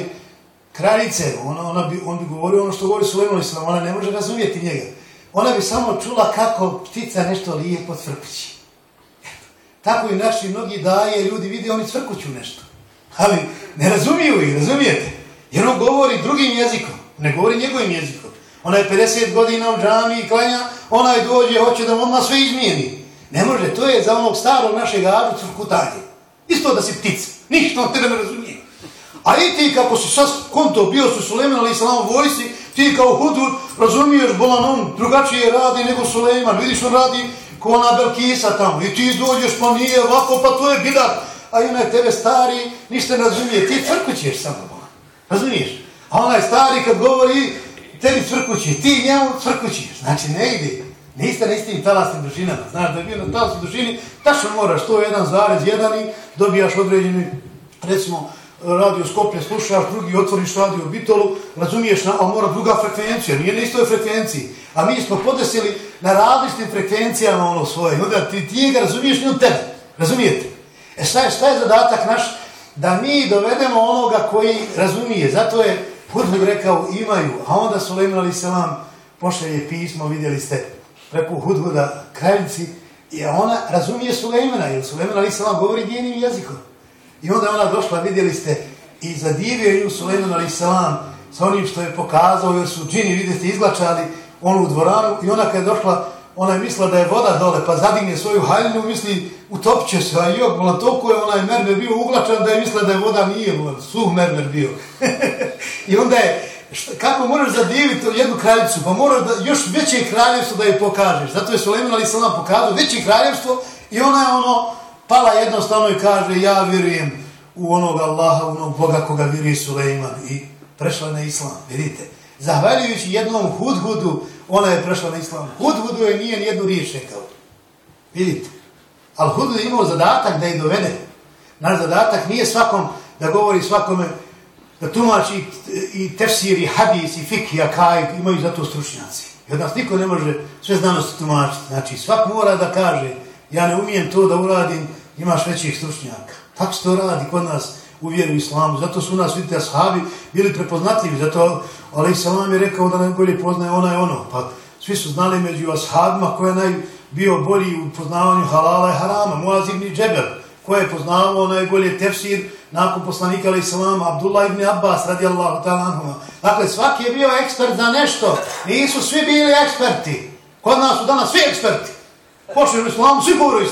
kraljice, ona, ona bi, on bi govorio ono što govori Suleman Islam, ona ne može razumijeti njega. Ona bi samo čula kako ptica nešto lijepo cvrkući. Tako i naši mnogi daje, ljudi vide, oni cvrkuću nešto. Ali ne razumiju ih, razumijete? Jer on govori drugim jezikom, ne govori njegovim jezikom. Ona je 50 godina u džami i klanja, ona je dođe, hoće da odmah sve izmijeni. Ne može, to je za onog starog našeg aru crkutanje. Isto da si ptica. Ništa on tebe ne razumije. A i ti kako si sad konto bio su Suleiman ali islam vojsi, ti kao hudud razumiješ bolan on drugačije radi nego Suleiman. Vidiš on radi ko ona Belkisa tamo. I ti dođeš pa nije ovako pa to je bidat. A i onaj tebe stari ništa ne razumije. Ti cvrkućeš samo bolan. Razumiješ? A onaj stari kad govori tebi cvrkući, ti njemu cvrkućeš. Znači ne ide. Niste na istim talasnim dužinama. Znaš da je bio na talasnim dužini, tačno moraš, to je jedan zarez, jedan i dobijaš određeni, recimo, radio Skoplje, slušaš, drugi otvoriš radio Bitolu, razumiješ, na, a mora druga frekvencija, nije na istoj frekvenciji. A mi smo podesili na različitim frekvencijama ono svoje. Onda ti, ti ga razumiješ, nije tebe. Razumijete? E šta je, šta je zadatak naš? Da mi dovedemo onoga koji razumije. Zato je Hudhud rekao imaju, a onda Suleiman Ali Selam pošalje pismo, vidjeli ste, preko Hudhuda kraljici, i ona razumije Sulejmana, jer Suleiman Ali Selam govori njenim jezikom. I onda ona došla, vidjeli ste, i zadivio ju Suleiman Ali sa onim što je pokazao, jer su džini, vidite, izglačali onu u dvoranu, i ona kad je došla, ona je mislila da je voda dole, pa zadigne svoju haljinu, misli, utopit će se, a jok, bila toliko je onaj mermer bio uglačan da je mislila da je voda nije, bila, suh mermer bio. I onda je, šta, kako moraš zadiviti jednu kraljicu, pa moraš da još veće kraljevstvo da je pokažeš. Zato je Suleiman Ali Salam pokazao veće kraljevstvo i ona je ono, pala jednostavno i kaže, ja vjerujem u onog Allaha, u onog Boga koga vjeruje Suleiman i prešla na Islam, vidite. Zahvaljujući jednom hudhudu, ona je prešla na Islam. Hudhudu je nije nijednu riječ rekao. Vidite. Ali hudhud je imao zadatak da je dovede. Naš zadatak nije svakom da govori svakome da tumači i tefsir i hadis i fikh i akaj, imaju za to stručnjaci. I od nas niko ne može sve znanosti tumačiti. Znači, svak mora da kaže, ja ne umijem to da uradim, imaš većih stručnjaka. Tako se to radi kod nas u vjeru islamu. Zato su nas, vidite, ashabi bili prepoznatljivi. Zato Ali Salam je rekao da najbolje poznaje ona je ono. Pa svi su znali među ashabima ko je naj, bio bolji u poznavanju halala i harama. Muaz ibn Džebel, ko je poznavao najbolje tefsir nakon poslanika Ali salama, Abdullah ibn Abbas radijallahu ta'ala anhuma. Dakle, svaki je bio ekspert za nešto. Nisu svi bili eksperti. Kod nas su danas svi eksperti. Pošli u islamu, svi govore u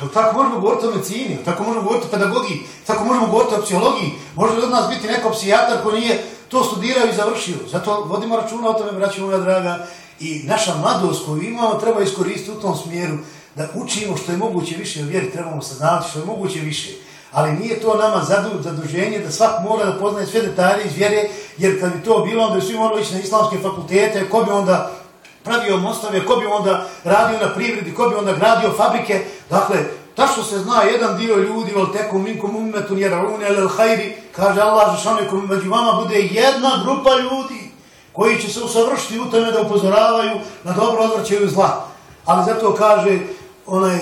Jel Tako možemo govoriti o medicini, tako možemo govoriti o pedagogiji, tako možemo govoriti o psihologiji. Može od nas biti neko psijatar ko nije to studirao i završio. Zato vodimo računa o tome, braći moja draga, i naša mladost koju imamo treba iskoristiti u tom smjeru da učimo što je moguće više o vjeri, trebamo saznati što je moguće više. Ali nije to nama zadu, zaduženje da svak mora da poznaje sve detalje iz vjere, jer kad bi to bilo, onda bi svi morali ići na islamske fakultete, ko bi onda pravio mostove, ko bi onda radio na privredi, ko bi onda gradio fabrike. Dakle, ta što se zna jedan dio ljudi, vel teku minkum ummetun jer unje lel hajri, kaže Allah, žešanikum, među vama bude jedna grupa ljudi koji će se usavršiti u tome da upozoravaju na dobro odvrćaju zla. Ali zato kaže onaj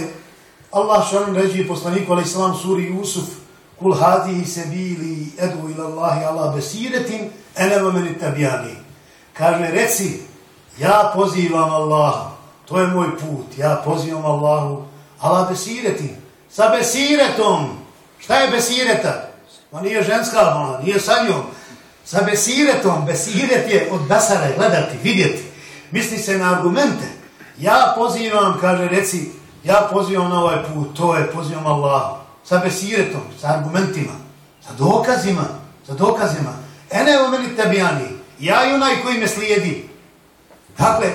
Allah šanim ređi poslaniku alaih salam suri Yusuf kul hadi se bili edu ila Allahi Allah besiretin enema meni tabijani. Kaže reci ja pozivam Allaha to je moj put ja pozivam Allahu Ala besireti. sa besiretom šta je besireta? Ma nije ženska, ona, nije sa njom. Sa besiretom, besiret je od basara, gledati, vidjeti. Misli se na argumente. Ja pozivam, kaže, reci, ja pozivam na ovaj put, to je, pozivam Allah. Sa besiretom, sa argumentima, sa dokazima, sa dokazima. Ene u meni tebijani, ja i onaj koji me slijedi. Dakle,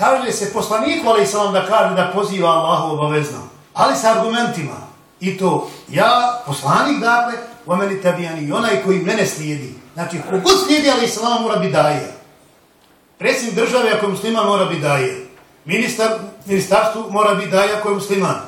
kaže se poslaniku, ali sam vam da kaže da poziva Allahu obavezno, ali sa argumentima. I to ja, poslanik, dakle, u meni tabijani, onaj koji mene slijedi. Znači, kogod slijedi, ali islam mora biti daje. Predsjednik države, ako je musliman, mora biti daje. Ministar, ministarstvu mora biti daje, ako je musliman.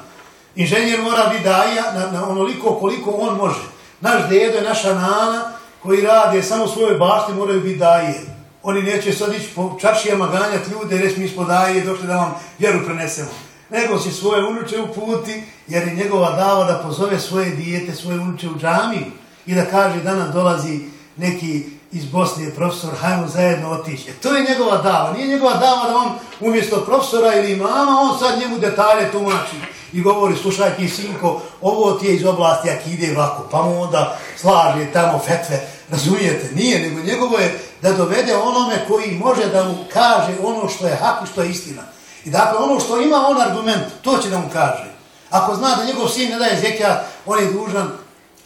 Inženjer mora biti daje na, na onoliko koliko on može. Naš dedo je naša nana koji radi samo svoje bašte, moraju biti daje. Oni neće sad ići po čašijama ganjati ljude, reći mi smo daje, došli da vam vjeru prenesemo. Nego će svoje unuče uputi, jer je njegova dava da pozove svoje dijete, svoje unuče u džamiju i da kaže da nam dolazi neki iz Bosne profesor, hajmo zajedno otići. E, to je njegova dava. Nije njegova dava da on umjesto profesora ili mama, on sad njemu detalje tumači i govori, slušaj ti sinko, ovo ti je iz oblasti jak ide ovako, pa mu onda slaže tamo fetve, razumijete? Nije, nego njegovo je da dovede onome koji može da mu kaže ono što je hak i što je istina. I dakle, ono što ima on argument, to će da mu kaže. Ako zna da njegov sin ne daje zekijat, on je dužan,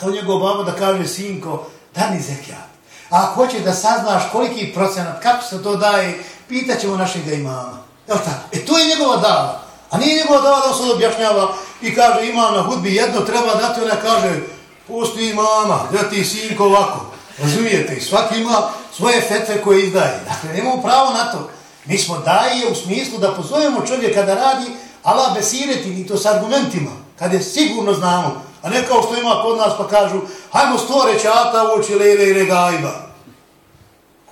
kao njegov babo da kaže sinko, da ni zekijat. A ako hoće da saznaš koliki procenat, kako se to daje, pitaćemo našeg imama. Jel tako? E to je njegova dava. A nije njegova dava da se objašnjava i kaže imam na hudbi jedno treba dati, ona kaže pusti imama, da ti sinko ovako. Razumijete? Svaki ima svoje fetve koje izdaje. Dakle, nemamo pravo na to. Mi smo daje u smislu da pozovemo čovjeka da radi, ala besireti i to s argumentima, kad je sigurno znamo. A ne kao što ima kod nas pa kažu, hajmo sto rećata u oči lele i regajba.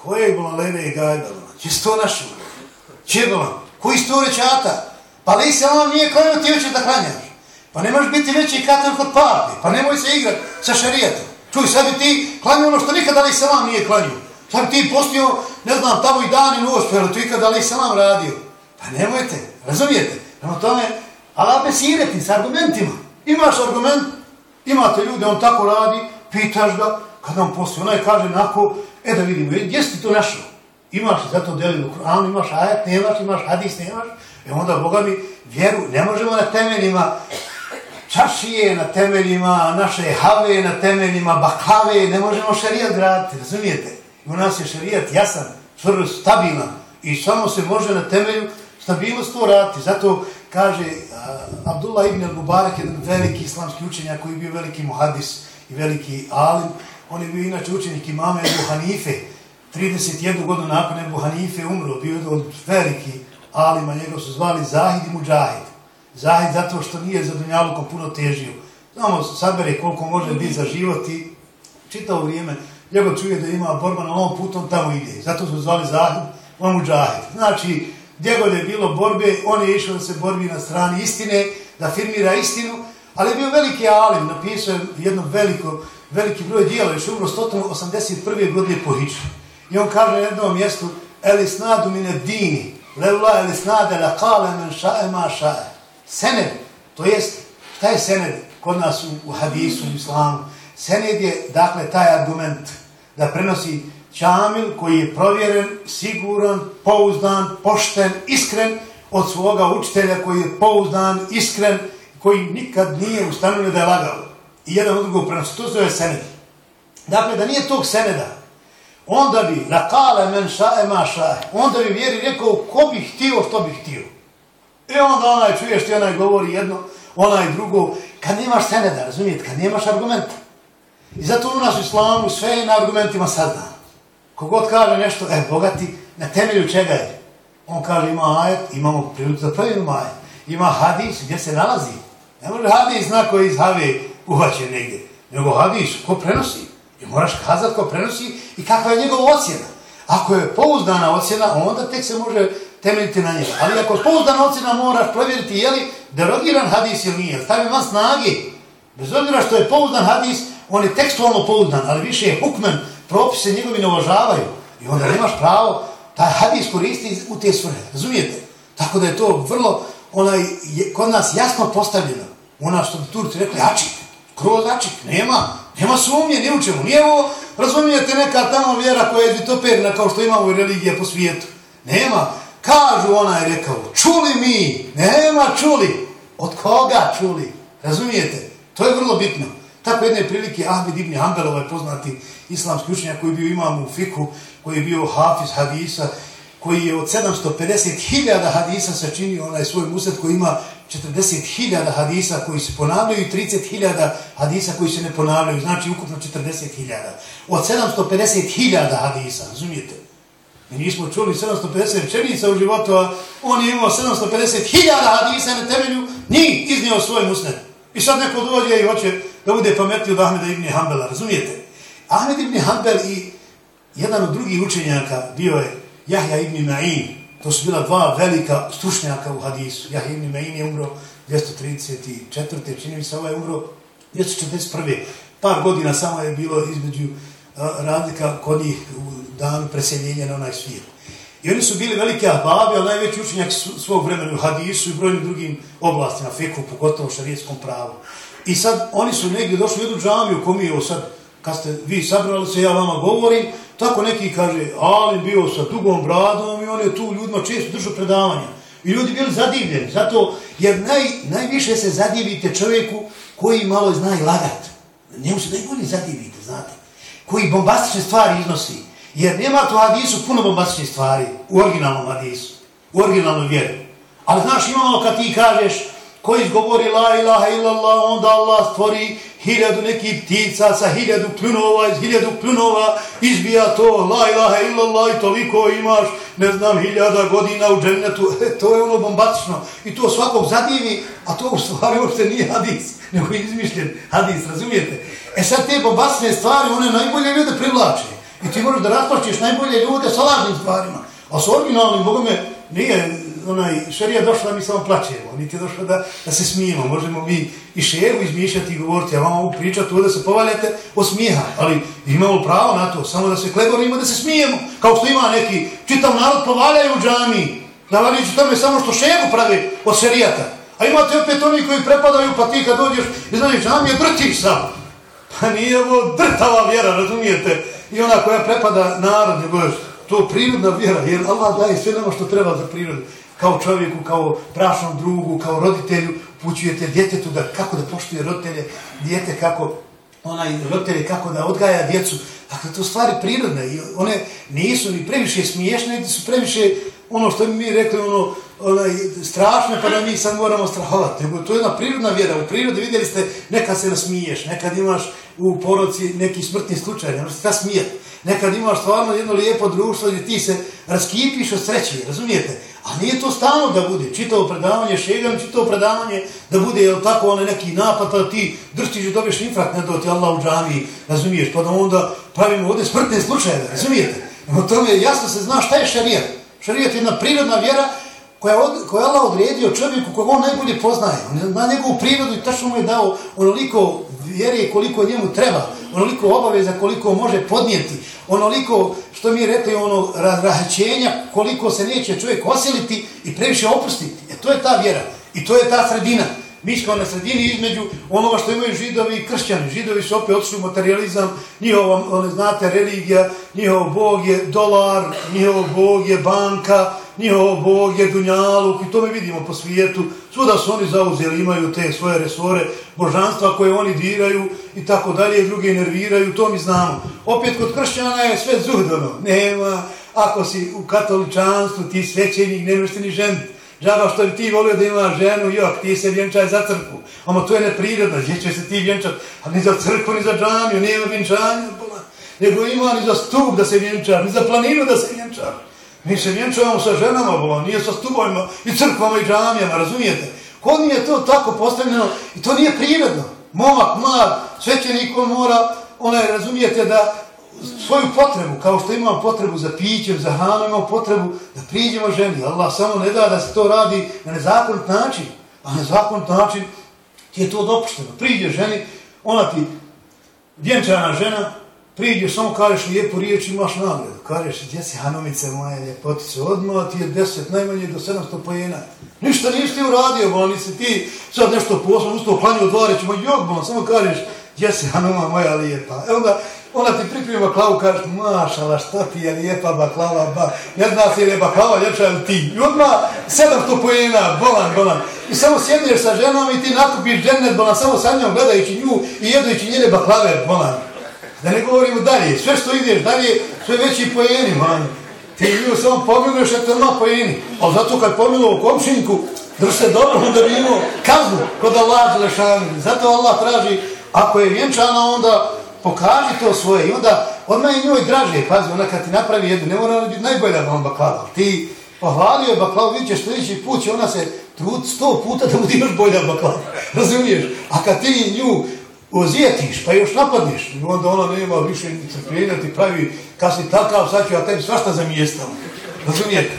Ko je bila lele i gajba? Če sto našo? Če bila? Koji sto rećata? Pa li se on nije klanio, ti hoće da klanjaš. Pa ne možeš biti veći katan kod papi. Pa nemoj se igrati sa šarijetom. Čuj, sad bi ti klanio ono što nikada li se vam nije klanio. Sad ti postio, ne znam, tamo i dan i noć, pa to ikada ali sam vam radio. Pa nemojte, razumijete? Prema tome, ali besireti s argumentima. Imaš argument, imate ljude, on tako radi, pitaš ga, kad nam postoji, onaj kaže nako, e da vidimo, gdje si to našao? Imaš zato to deli u Kur'anu, imaš ajet, nemaš, imaš hadis, nemaš, e onda, Boga mi, vjeru, ne možemo na temeljima čašije, na temeljima naše have, na temeljima bakave, ne možemo šarijat graditi, razumijete? I u nas je šarijat jasan, tvrdo, stabilan i samo se može na temelju stabilnost to raditi. Zato kaže uh, Abdullah ibn al-Mubarak, jedan veliki islamski učenjak koji je bio veliki muhadis i veliki alim. On je bio inače učenik imama Ebu Hanife. 31 godinu nakon Ebu Hanife umro, bio je od veliki alima, njega su zvali Zahid i Mujahid. Zahid zato što nije za Dunjalukom puno težio. Znamo, sabere koliko može biti za život i čitao vrijeme, njega čuje da ima borba na ovom putu, on tamo ide. Zato su zvali Zahid, on Džahid. Znači, gdje god je bilo borbe, on je išao da se borbi na strani istine, da firmira istinu, ali je bio veliki alim, napisao je jedno veliko, veliki broj dijela, još umro 181. godine po Hiču. I on kaže na jednom mjestu, eli snadu mine dini, levla eli snade la kale men šae ma šae. Sened, to jest, šta je sened kod nas u, u hadisu, u islamu? Sened je, dakle, taj argument da prenosi Čamil koji je provjeren, siguran, pouzdan, pošten, iskren od svoga učitelja koji je pouzdan, iskren, koji nikad nije ustanovio da je lagao. I jedan od drugog prenosi. To zove sened. Dakle, da nije tog seneda, onda bi na kale men šae ma šae, onda bi vjeri rekao ko bi htio, što bi htio. I onda onaj čuješ ti onaj govori jedno, onaj drugo, kad nemaš seneda, razumijete, kad nemaš argumenta. I zato u nas u islamu sve je na argumentima sada. Kogod kaže nešto, e, bogati, na temelju čega je? On kaže, ima ajet, imamo priliku da provjerimo ajet. Ima hadis, gdje se nalazi? Ne može hadis na koji iz have uvaće negdje. Nego hadis, ko prenosi? I moraš kazat ko prenosi i kakva je njegova ocjena. Ako je pouzdana ocjena, onda tek se može temeljiti na njega. Ali ako je pouzdana ocjena, moraš provjeriti je li derogiran hadis ili nije. Stavi van snage. Bez obzira što je pouzdan hadis, on je tekstualno pouznan, ali više je hukmen, propise njegovi ne uvažavaju. I onda nemaš pravo taj hadis koristi u te svrhe. Razumijete? Tako da je to vrlo, onaj, je, kod nas jasno postavljeno. Ona što bi Turci rekli, ačik, kroz ačik, nema, nema sumnje, ni u čemu. Nije ovo, razumijete, neka tamo vjera koja je vitoperna kao što imamo i religije po svijetu. Nema. Kažu ona je rekao, čuli mi, nema čuli. Od koga čuli? Razumijete? To je vrlo bitno. Tako jedne prilike Ahmed ibn Hanbel, ovaj poznati islamski učenjak koji je bio imam u fiku, koji je bio hafiz hadisa, koji je od 750.000 hadisa sačinio onaj svoj muset koji ima 40.000 hadisa koji se ponavljaju i 30.000 hadisa koji se ne ponavljaju, znači ukupno 40.000. Od 750.000 hadisa, razumijete? Mi nismo čuli 750 čenica u životu, a on je imao 750.000 hadisa na temelju, njih iznio svoj musned. I sad neko dođe i hoće da bude pametni od Ahmeda ibn Hanbala, razumijete? Ahmed ibn Hanbal i jedan od drugih učenjaka bio je Jahja ibn Ma'in. To su bila dva velika stručnjaka u hadisu. Jahja ibn Ma'in je umro 234. Čini mi se ovaj umro 241. Par godina samo je bilo između radnika kod njih u danu preseljenja na onaj svijet. I oni su bili velike ababe, ali najveći učenjak svog vremena u hadisu i brojnim drugim oblastima, feku, pogotovo šarijetskom pravu. I sad oni su negdje došli u jednu džamiju, kom je sad, kad ste vi sabrali se, ja vama govorim, tako neki kaže, ali bio sa dugom bradom i on je tu ljudima često držao predavanja. I ljudi bili zadivljeni, zato jer naj, najviše se zadivite čovjeku koji malo zna i lagat. Njemu se najbolje zadivite, znate. Koji bombastične stvari iznosi. Jer nema to hadisu puno bombastičnih stvari u originalnom hadisu, u originalnoj vjeri. Ali znaš, imamo ono kad ti kažeš, ko izgovori la ilaha illallah, onda Allah stvori hiljadu nekih ptica sa hiljadu pljunova, iz hiljadu pljunova izbija to la ilaha illallah i toliko imaš, ne znam, hiljada godina u džennetu, e, to je ono bombastično. I to svakog zadivi, a to u stvari uopšte nije hadis, nego je izmišljen hadis, razumijete? E sad te bombastične stvari, one najbolje ljude privlače. I ti moraš da rasplaćeš najbolje ljude sa lažnim stvarima. A s originalnim, Boga me, nije onaj, šarija došla da mi samo plaćemo, niti je došla da, da se smijemo. Možemo mi i šeru izmišljati i govoriti, a vam priča pričati da se povaljate o smijeha, ali imamo pravo na to, samo da se klebovimo, da se smijemo. Kao što ima neki, čitav narod povaljaju u džami, da vam tome samo što šeru pravi od šarijata. A imate opet oni koji prepadaju, pa ti kad dođeš i znaš, džami je drtiš sam. Pa nije ovo drtava vjera, razumijete? I ona koja prepada narod, nego je to prirodna vjera, jer Allah daje sve nama što treba za prirodu kao čovjeku, kao prašnom drugu, kao roditelju, pućujete djetetu da kako da poštuje roditelje, djete kako onaj roditelje kako da odgaja djecu. Dakle, to stvari prirodne i one nisu ni previše smiješne, niti su previše ono što mi rekli, ono, onaj, strašne, pa da mi sad moramo strahovati. Nego to je jedna prirodna vjera. U prirodi vidjeli ste, nekad se nasmiješ, nekad imaš u poroci neki smrtni slučaj, ne možete kada smijeti. Nekad imaš stvarno jedno lijepo društvo gdje ti se raskipiš od sreće, razumijete? A nije to stalno da bude, čitavo predavanje, šegam, čitavo predavanje, da bude, jel tako, onaj neki napad, pa ti drstiš i dobiješ infrakt, ne do ti Allah u džami, razumiješ, pa da onda pravimo ovdje smrtne slučaje, razumijete? Na tome jasno se zna šta je šarijat. Šarijat je jedna prirodna vjera koja, od, koja je Allah odredio čovjeku koga on najbolje poznaje. On zna njegovu prirodu i tačno mu je dao onoliko vjere koliko njemu treba, onoliko obaveza koliko može podnijeti, onoliko, što mi je rekli, ono razrahaćenja koliko se neće čovjek osiliti i previše opustiti. E to je ta vjera i to je ta sredina. Mi smo na sredini između onoga što imaju židovi i kršćani. Židovi su opet otišli u materializam, njihova, one znate, religija, njihov bog je dolar, njihov bog je banka, njihov bog je dunjaluk i to mi vidimo po svijetu. Svuda su oni zauzeli, imaju te svoje resore, božanstva koje oni diraju i tako dalje, druge nerviraju, to mi znamo. Opet kod kršćana je sve zuhdano, nema, ako si u katoličanstvu, ti svećenik, nemaš ti ni ženiti. Žaba što bi ti volio da ima ženu, jok, ti se vjenčaj za crkvu. Ama to je neprirodno, gdje će se ti vjenčat, a ni za crkvu, ni za džamiju, nema vjenčanja, nego ima ni za stup da se vjenčar, ni za planinu da se vjenča. Mi se vjenčujemo sa ženama, bolo, nije sa stubojima i crkvama i džamijama, razumijete? Kod mi je to tako postavljeno i to nije prirodno. Momak, mlad, svećenik, on mora, onaj, razumijete, da svoju potrebu, kao što imamo potrebu za pićem, za hranom, imamo potrebu da priđemo ženi. Allah samo ne da da se to radi na nezakonit način. A na nezakonit način ti je to dopušteno. Priđe ženi, ona ti vjenčana žena, priđeš, samo kažeš lijepu riječ, imaš nagradu. Kažeš, gdje si hanomice moje ljepotice, odmah ti je deset, najmanje do 700 pojena. Ništa nisi ti uradio, bo nisi ti sad nešto poslo, ustao klanio dva reći, ma jok, bo samo kažeš, gdje si hanoma moja lijepa. E onda, ona ti priprema baklavu, kažeš, mašala, što ti je lijepa baklava, ba, ne zna se je baklava ljepša ili ti. I odmah 700 pojena, bolan, bolan. I samo sjedneš sa ženom i ti nakupiš džennet, bolan, samo sa njom gledajući nju i jedujući njene baklave, bolan. Da ne govorimo dalje, sve što ideš dalje, sve veći pojeni, man. Ti bio samo pomiluješ, eto ima pojeni. Ali zato kad pomiluo komšinku, drž se dobro, onda bi imao kaznu kod Allah Želešanu. Zato Allah traži, ako je vjenčana, onda pokaži to svoje. I onda, odmah je njoj draže, pazi, ona kad ti napravi jednu, ne mora biti najbolja vam baklava. Ti pohvalio je baklavu, vidit ćeš sljedeći put, će ona se trud sto puta da budi još bolja baklava. Razumiješ? A kad ti nju ozijetiš, pa još napadniš, onda ona nema više crpljenja, ti pravi, kad si takav, sad ću ja tebi svašta za. Razumijete?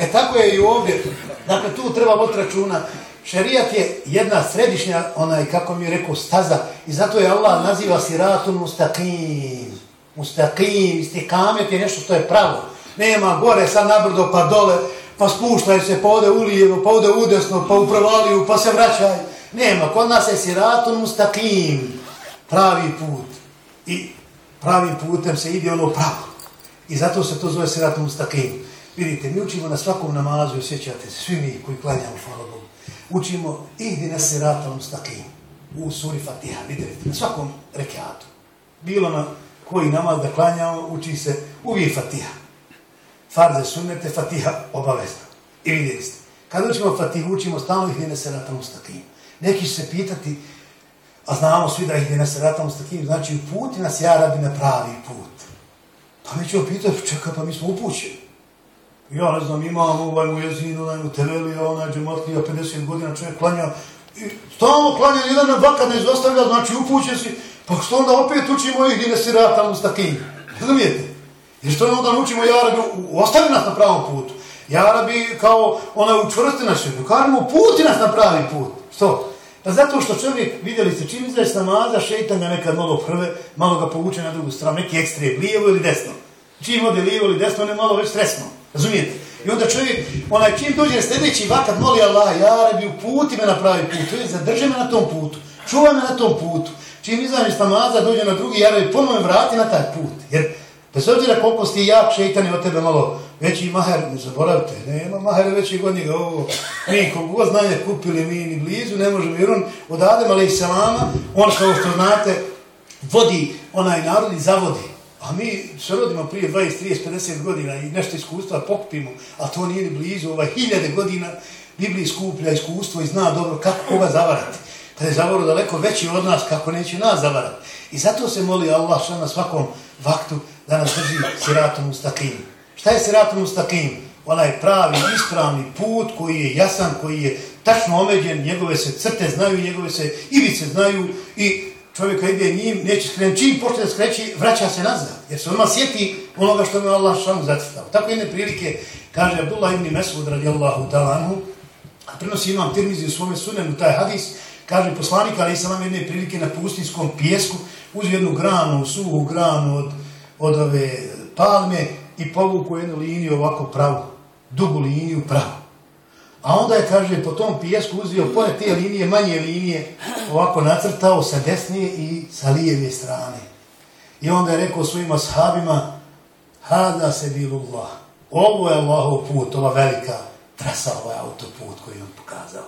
E tako je i ovdje. Dakle, tu treba bot računa. Šerijat je jedna središnja, onaj, kako mi je rekao, staza. I zato je Allah naziva siratul mustaqim. Mustaqim, istikamet je nešto što je pravo. Nema gore, sad nabrdo, pa dole, pa spuštaj se, pa ode u lijevo, pa ode u desno, pa u pravaliju, pa se vraćaj. Nema, kod nas je siratul mustaqim pravi put. I pravim putem se ide ono pravo. I zato se to zove siratom stakim. Vidite, mi učimo na svakom namazu, osjećate se, svi mi koji klanjamo, hvala Bogu. Učimo ihdi na siratom stakim u suri Fatiha, vidite, na svakom rekiatu. Bilo na koji namaz da klanjamo, uči se uvijek Fatiha. Farze sunnete, Fatiha obavezno. I vidjeli ste, kad učimo Fatihu, učimo stalno ihdi na siratom stakim. Neki će se pitati, a znamo svi da ihdi na s takim, znači uputi nas ja rabi na pravi put. Pa mi ćemo pitati, čekaj, pa mi smo upućeni. Ja ne znam, imam ovaj u jezinu, onaj u teleli, onaj džematlija, 50 godina čovjek klanja. I stalno klanja, jedan na dva kad ne izostavlja, znači upućen si, pa što onda opet učimo ih gdje si rata u. Razumijete? I što onda učimo Jarabi, ostavi nas na pravom putu. Jarabi kao ona učvrsti naše, kažemo puti nas na pravi put. Što? Pa zato što čovjek, vidjeli ste, čim izraje s namaza, šeitan ga nekad malo prve, malo ga povuče na drugu stranu, neki ekstrem, lijevo ili desno. Čim ode lijevo ili desno, on je malo već stresno. Razumijete? I onda čovjek, onaj čim dođe sljedeći vakat, moli Allah, ja rebi, uputi me na pravi put, to je zadrži me na tom putu, čuvaj me na tom putu. Čim izađe iz namaza, dođe na drugi, ja rebi, ponovno vrati na taj put. Jer, bez obzira koliko ste jak, šeitan od tebe malo veći maher, ne zaboravite, nema maher veći god njega ovo. Mi, koliko znanje kupili, mi ni blizu, ne možemo, jer on od Adem, ali Salama, on kao što znate, vodi onaj narod i zavodi. A mi se rodimo prije 20, 30, 50 godina i nešto iskustva pokupimo, a to nije ni blizu, ovaj hiljade godina Biblija skuplja iskustvo i zna dobro kako koga zavarati. Kada je zavoro daleko veći od nas, kako neće nas zavarati. I zato se moli Allah što na svakom vaktu da nas drži siratom ustakim. Šta je siratom u? Onaj pravi, ispravni put koji je jasan, koji je tačno omeđen, njegove se crte znaju, njegove se ivice znaju i čovjek ide njim, neće skrenuti, čim počne da skreći, vraća se nazad, jer se odmah sjeti onoga što je Allah šanu zacrtao. Tako jedne prilike, kaže Abdullah ibn Mesud radijallahu talanhu, a prenosi imam tirmizi u svome sunenu taj hadis, kaže poslanik, ali sam vam jedne prilike na pustinskom pjesku, uz jednu granu, suhu granu od, od ove palme i povuku jednu liniju ovako pravu, dugu liniju pravu. A onda je, kaže, po tom pijesku uzio pored te linije, manje linije, ovako nacrtao sa desnije i sa lijeve strane. I onda je rekao svojim ashabima, hada se bilullah. Ovo je Allahov put, ova velika trasa, ovaj autoput koji on pokazao.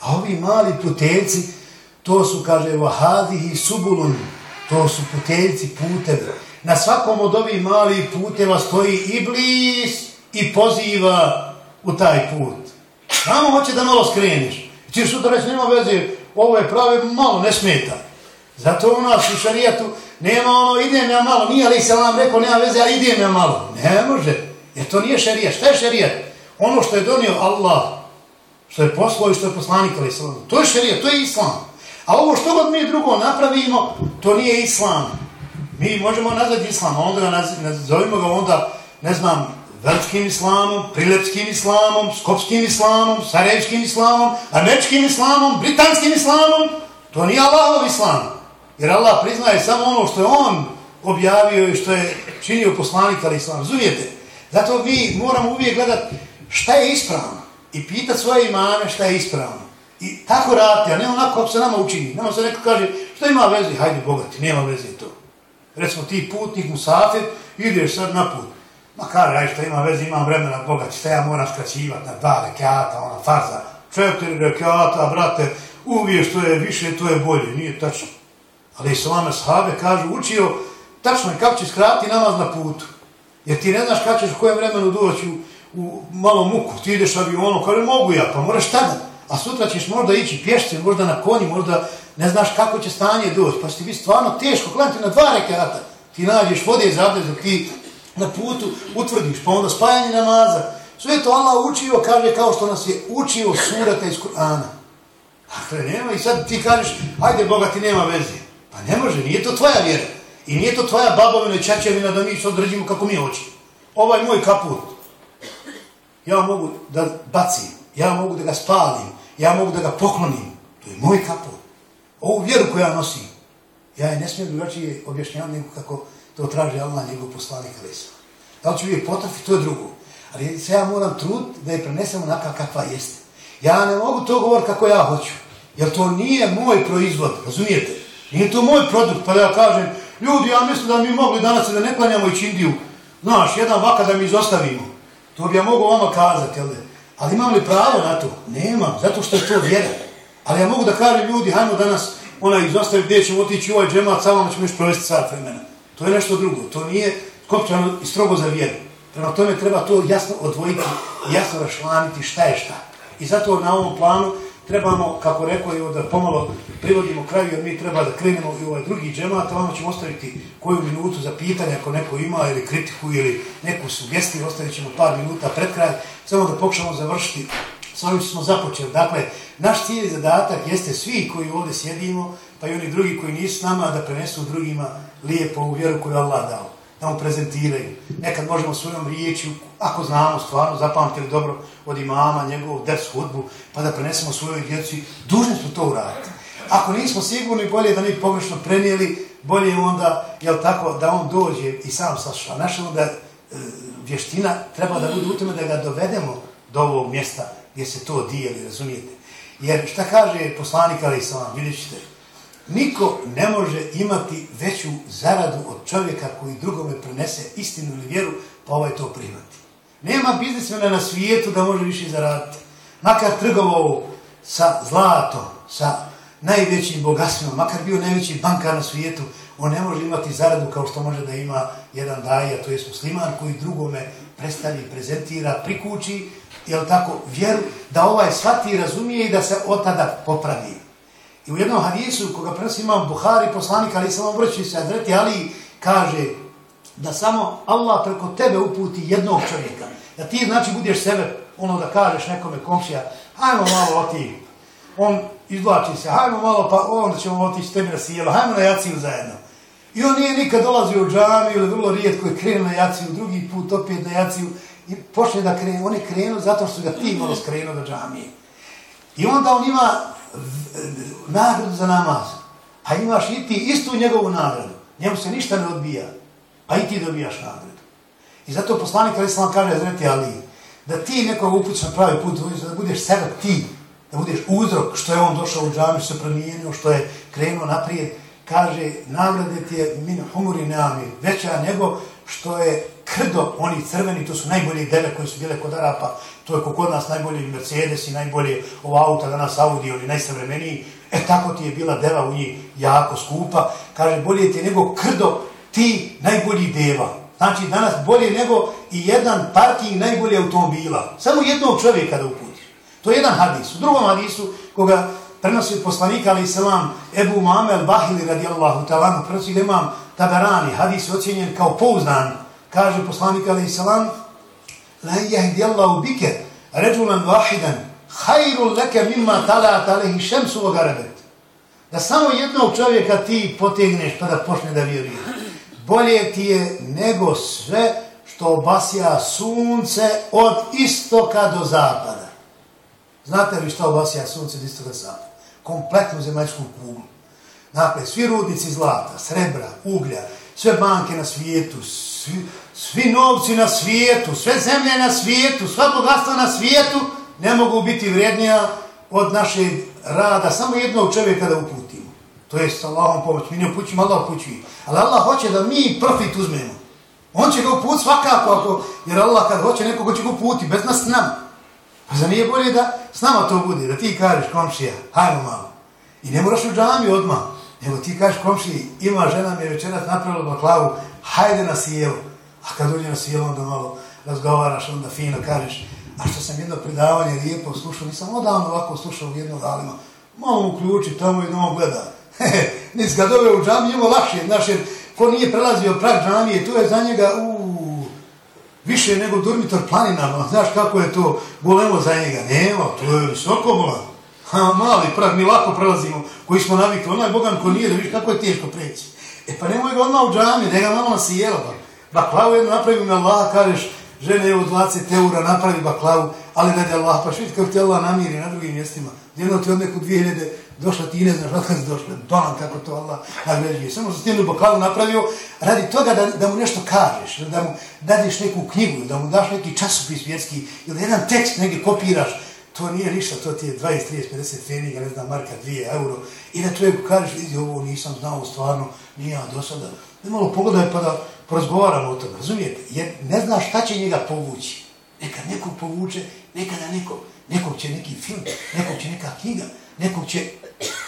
A ovi mali puteljci, to su, kaže, vahadihi subulun, to su puteljci putevi. Na svakom od ovih malih puteva stoji iblis i poziva u taj put. Samo hoće da malo skreniš. Ti sutra reći, nema veze, ovo je pravo, malo ne smeta. Zato u nas u šarijatu nema ono, idem ja malo, nije ali se vam rekao, nema veze, ali idem ja malo. Ne može, jer to nije šarijat. Šta je šarijat? Ono što je donio Allah, što je poslao i što je poslanik, ali se to je šarijat, to je islam. A ovo što god mi drugo napravimo, to nije islam. Mi možemo nazvati islam, onda ga nazovimo ga onda, ne znam, Veličkim islamom, Prilepskim islamom, Skopskim islamom, Sarajevskim islamom, Američkim islamom, Britanskim islamom. To nije Allahov islam. Jer Allah priznaje samo ono što je on objavio i što je činio poslanik ali islam. Razumijete? Zato mi moramo uvijek gledati šta je ispravno i pitati svoje imane šta je ispravno. I tako raditi, a ne onako kako se nama učini. Nama se neko kaže, što ima veze? Hajde, bogati, nema veze to. Recimo ti putnik, musafir, ideš sad na put. Ma kaže, aj šta ima veze, imam vremena Boga, šta ja moram skraćivati na dva rekiata, ona farza, četiri rekiata, brate, uvijek što je više, to je bolje, nije tačno. Ali su vama sahabe, kažu, učio, tačno je kako će skrati namaz na putu. Jer ti ne znaš kako ćeš u kojem vremenu doći u, u malo muku, ti ideš avionom, kaže, mogu ja, pa moraš tada. A sutra ćeš možda ići pješce, možda na konji, možda ne znaš kako će stanje doći, pa će ti biti stvarno teško, gledajte na dva rekata, ti nađeš vode za abdezu, ti na putu utvrdiš, pa onda spajanje namaza. Sve to Allah učio, kaže, kao što nas je učio surata iz Kur'ana. Dakle, nema i sad ti kažeš, ajde, Boga ti nema veze. Pa ne može, nije to tvoja vjera. I nije to tvoja babovina i čačevina da mi se određimo kako mi hoćemo. Ovaj moj kaput, ja mogu da bacim, ja mogu da ga spalim, ja mogu da ga poklonim. To je moj kaput. Ovu vjeru koju ja nosim, ja je ne smijem drugačije objašnjavati nego kako to traži Allah njegov poslanik Alisa. Da li ću je potrafiti, to je drugo. Ali se ja moram trud da je prenesem onaka kakva jeste. Ja ne mogu to govoriti kako ja hoću. Jer to nije moj proizvod, razumijete? Nije to moj produkt, pa da ja kažem, ljudi, ja mislim da mi mogli danas da ne klanjamo i čindiju. Znaš, jedan vaka da mi izostavimo. To bi ja mogu vama kazati, jel Ali imam li pravo na to? Nemam, zato što je to vjera. Ali ja mogu da kažem ljudi, hajmo danas onaj izostavi gdje ćemo otići u ovaj džemat, samo ćemo još provesti sat vremena. To je nešto drugo. To nije kopčano i strogo za vjeru. Prema tome treba to jasno odvojiti, jasno rašlaniti šta je šta. I zato na ovom planu trebamo, kako rekao je, da pomalo privodimo kraju, jer mi treba da krenemo i ovaj drugi džemat, vama ćemo ostaviti koju minutu za pitanje ako neko ima ili kritiku ili neku sugestiju, ostavit ćemo par minuta pred kraj, samo da pokušamo završiti s ovim smo započeli. Dakle, naš cilj i zadatak jeste svi koji ovdje sjedimo, pa i oni drugi koji nisu s nama, da prenesu drugima lijepo u vjeru koju Allah dao da mu prezentiraju. Nekad možemo svojom riječju, ako znamo stvarno, zapamtili dobro od imama, njegovu ders hudbu, pa da prenesemo svojoj djeci, dužni smo to uraditi. Ako nismo sigurni, bolje da ne pogrešno prenijeli, bolje je onda, jel tako, da on dođe i sam sašao. Naša onda e, vještina treba da bude u tome da ga dovedemo do ovog mjesta gdje se to dijeli, razumijete? Jer šta kaže poslanik Ali Islam, vidjet ćete, Niko ne može imati veću zaradu od čovjeka koji drugome prenese istinu ili vjeru, pa ovaj to primati. Nema biznismena na svijetu da može više zaraditi. Makar trgovao sa zlatom, sa najvećim bogatstvima, makar bio najveći bankar na svijetu, on ne može imati zaradu kao što može da ima jedan daja, to je musliman koji drugome predstavi, prezentira, prikući, jel tako, vjeru, da ovaj shvati i razumije i da se od tada popravi. I u jednom hadisu koga prenosi imam Buhari, poslanik, ali sam obraćao se Adreti Ali, kaže da samo Allah preko tebe uputi jednog čovjeka. Da ti znači budeš sebe, ono da kažeš nekome komšija, hajmo malo oti, on izvlači se, hajmo malo pa onda ćemo otići tebi na sjelo, hajmo na jaciju zajedno. I on nije nikad dolazio u džamiju ili vrlo rijetko je krenuo na jaciju, drugi put opet na jaciju i počne da krenu. On je krenuo zato što ga ti malo skrenuo do džamije. I onda on ima nagradu za namaz. A imaš i ti istu njegovu nagradu. Njemu se ništa ne odbija. Pa i ti dobijaš nagradu. I zato poslanik Ali Islam kaže Zreti Ali, da ti nekog upućeš na pravi put, znači da budeš sebe ti, da budeš uzrok što je on došao u džami, što se promijenio, što je krenuo naprijed, kaže, nagrade ti je min humuri neami, veća nego što je krdo, oni crveni, to su najbolje deve koje su bile kod Arapa, to je kod nas najbolji Mercedes i najbolje ova auta, danas Audi, oni najsavremeniji, e tako ti je bila deva u njih jako skupa, kaže, bolje ti je nego krdo, ti najbolji deva. Znači, danas bolje nego i jedan parking najbolji automobila. Samo jednog čovjeka da uputiš. To je jedan hadis. U drugom hadisu, koga prenosi poslanika, ali selam, Ebu Mamel Bahili radijallahu talanu, prenosi ga imam Tabarani, hadis je ocjenjen kao pouzdan, kaže poslanik ali selam, la jahdi Allahu bike, ređulan vahidan, hajru leke mimma talat alehi šemsu ogarabet. Da samo jednog čovjeka ti potegneš pa da počne da vjeruje. Bolje ti je nego sve što obasija sunce od istoka do zapada. Znate li što obasija sunce od istoka do zapada? Kompletnu zemaljsku kuglu. Dakle, svi rudnici zlata, srebra, uglja, sve banke na svijetu, svi, svi novci na svijetu, sve zemlje na svijetu, sva bogatstva na svijetu ne mogu biti vrednija od našeg rada, samo jednog čovjeka da uputi. To je s Allahom pomoć, mi ne upućimo, Allah upućuje. Ali Allah hoće da mi profit uzmemo. On će ga uput svakako, ako, jer Allah kad hoće nekoga će ga uputi, bez nas s nama. Pa za nije bolje da s nama to bude, da ti kažeš komšija, hajmo malo. I ne moraš u džami odmah. Nego ti kažeš komšiji, ima žena mi je večeras napravila baklavu, hajde na sjelo. A kad uđe na sjelo, onda malo razgovaraš, onda fino kažeš, a što sam jedno predavanje lijepo slušao, nisam odavno ovako slušao jednog alima, malo uključi tamo i doma gleda. Nis ga doveo u džamiju, imao lakše, znaš, jer ko nije prelazio prag džamije, to je za njega, u više nego durmitor planinama, znaš kako je to golemo za njega, nema, to je visoko bolan. Ha, mali prag, mi lako prelazimo, koji smo navikli, onaj Bogan ko nije, da viš kako je teško preći. E pa nemoj ga odmah u džamiju, da ga malo nasijela, ba. Baklavu jednu napravi mi Allah, kažeš, žene evo 20 eura napravi baklavu, ali radi da Allah, pa švit kako ti Allah namiri na drugim mjestima. Jedno ti od neku 2000 došla ti ne znaš kada si došla, dolan kako to Allah nagrađuje. Samo za stijenu baklavu napravio radi toga da, da mu nešto kažeš, da mu dadiš neku knjigu, da mu daš neki časopis vjerski, ili jedan tekst negdje kopiraš, to nije ništa, to ti je 20, 30, 50 treninga, ne znam, marka, 2 euro. I da čovjeku kažeš, vidi, ovo nisam znao stvarno, nije ja do sada. Ne malo pogledaj pa da porazgovaramo o tome, razumijete? Jer ne znaš šta će njega povući. Nekad nekog povuče, nekada nekog. Nekog će neki film, nekog će neka knjiga, nekog će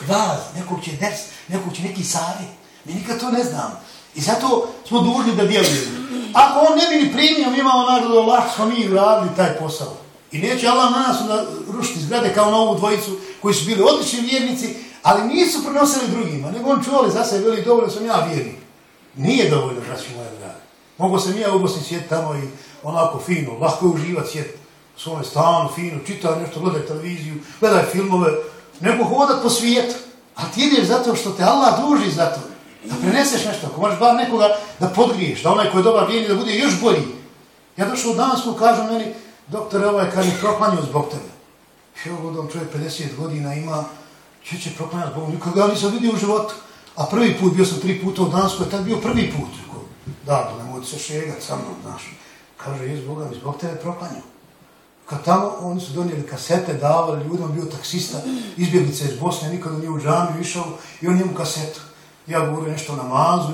vas, nekog će ders, nekog će neki savjet. Mi nikad to ne znamo. I zato smo dužni da djelujemo. Ako on ne bi ni primio, mi imamo nagradu Allah, smo mi uradili taj posao. I neće Allah na nas da rušiti zgrade kao na ovu dvojicu koji su bili odlični vjernici, ali nisu prenosili drugima, nego on čuvali za sebe, bili dovoljno sam ja vjernik. Nije dovoljno, braći moja draga. Mogu sam ja u Bosni sjeti tamo i onako fino, lahko uživati sjeti u svome stanu, fino, čitao nešto, gledaj televiziju, gledaj filmove, nego hodat po svijetu. A ti ideš zato što te Allah duži za to. Da preneseš nešto, ako možeš bar nekoga da podgriješ, da onaj koji je dobar vijeni da bude još bolji. Ja došao u Dansku, kažu meni, doktor, ovaj kad je proklanio zbog tebe. Evo godom čovjek 50 godina ima, će će proklanjati zbog nikoga, ja nisam vidio u životu. A prvi put, bio sam tri puta u Dansku, je tad bio prvi put. Da, da ne mojte se šegat sa mnom, znaš. Kaže, je zbog, zbog tebe proklanio. Kad tamo, oni su donijeli kasete, davali ljudima, bio taksista, izbjeglica iz Bosne, nikada nije u džamiju išao i on njemu kasetu ja govorim nešto o namazu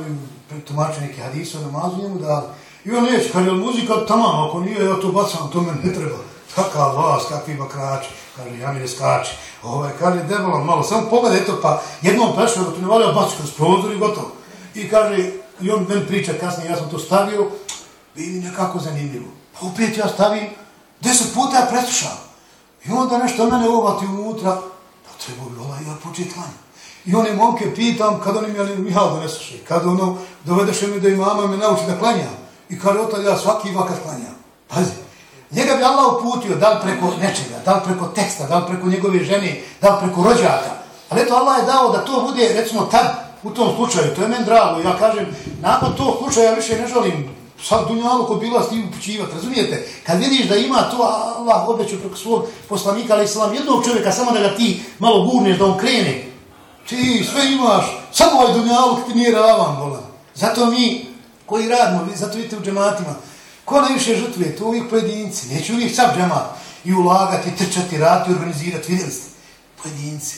tumačio neke hadise o namazu njemu da i on neće, kad je muzika tamo, ako nije, ja to bacam, to me ne treba. Kakav vas, kakvi bakrači, kaže, ja mi ne skači. Ovaj, kaže, debalo, malo, samo pogledaj eto, pa jednom prešao, da tu ne valio, baci kroz prozor i gotovo. I kaže, i on meni priča kasnije, ja sam to stavio, vidi nekako zanimljivo. Pa opet ja stavim, deset puta ja preslušao. I onda nešto mene uvati unutra, pa treba bi ovaj ja početi klanjati. I one momke pitam, kad oni mi ja donesuše, kad ono, dovedeš mi da imama me nauči da klanjam. I kad otak ja svaki vakat klanjam. Pazi, njega bi Allah uputio, da li preko nečega, da li preko teksta, da li preko njegove žene, da li preko rođaka. Ali eto, Allah je dao da to bude, recimo, tad, u tom slučaju, to je meni drago. Ja kažem, nakon tog slučaja više ne želim sad dunjalu kod bila s tim upućivati, razumijete? Kad vidiš da ima to, Allah obeću preko svog poslanika, ali islam, jednog čovjeka, samo da ga ti malo gurneš, da on krene, ti sve imaš, samo ovaj dunjaluk ti nije ravan, bolan. Zato mi, koji radimo, zato vidite u džematima, ko najviše žrtvuje, to uvijek pojedinci, neće uvijek sad džemat i ulagati, trčati, raditi, organizirati, vidjeli ste, pojedinci.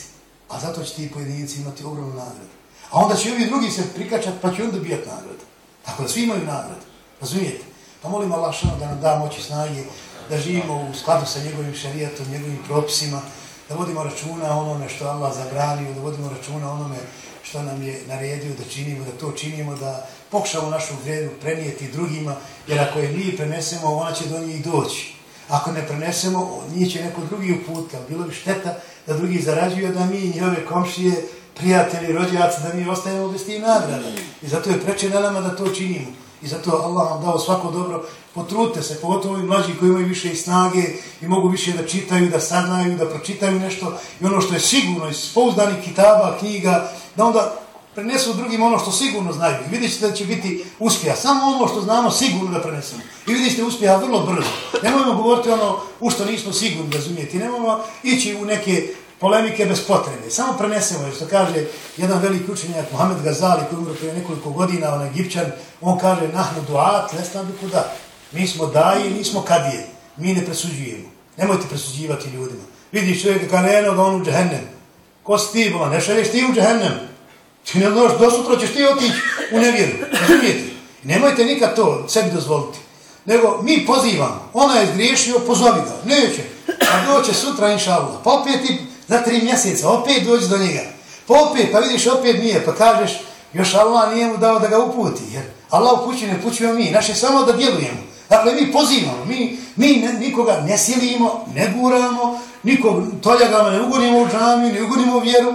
A zato će ti pojedinci imati ogromnu nagradu. A onda će ovi drugi se prikačati, pa će on dobijati nagradu. Tako da svi imaju nagradu, razumijete? Pa molim Allah da nam da moći snage, da živimo u skladu sa njegovim šarijatom, njegovim propisima, da vodimo računa onome što Allah zabranio, da vodimo računa onome što nam je naredio da činimo, da to činimo, da pokušamo našu vjeru prenijeti drugima, jer ako je mi prenesemo, ona će do njih doći. Ako ne prenesemo, njih će neko drugi uput, ali bilo bi šteta da drugi zarađuju, da mi njihove komšije, prijatelji, rođaci, da mi ostajemo bez tih nagrada. I zato je preče na nama da to činimo. I zato Allah vam dao svako dobro, potrudite se, pogotovo ovi mlađi koji imaju više i snage i mogu više da čitaju, da saznaju, da pročitaju nešto i ono što je sigurno iz pouzdanih kitaba, knjiga, da onda prenesu drugim ono što sigurno znaju. I vidjet ćete da će biti uspjeha. Samo ono što znamo sigurno da prenesemo. I vidjet ćete uspjeha vrlo brzo. Nemojmo govoriti ono u što nismo sigurni, razumijeti. Nemojmo ići u neke polemike bez potrebe. Samo prenesemo, jer što kaže jedan veliki učenjak, Mohamed Gazali, koji umro prije nekoliko godina, on Egipćan, on kaže, nahnu duat, ne znam bi kuda. Mi smo daji, mi smo kadije. Mi ne presuđujemo. Nemojte presuđivati ljudima. Vidiš čovjeka kada eno da on u džehennem. Ko si ti, bola, ne šalješ ti u džehennem. Ti ne znaš, do sutra ćeš ti otići u nevjeru. Razumijete? Nemojte nikad to sebi dozvoliti. Nego mi pozivamo. Ona je zgriješio, pozovi ga. Neće. A doće sutra, inša Allah. Pa opet ti za tri mjeseca, opet dođi do njega. Pa opet, pa vidiš, opet nije, pa kažeš, još Allah nije mu dao da ga uputi, jer Allah upući ne upućujemo mi, naše samo da djelujemo. Dakle, mi pozivamo, mi, mi ne, nikoga ne silimo, ne guramo, nikog toljagama ne ugonimo u džami, ne ugonimo u vjeru,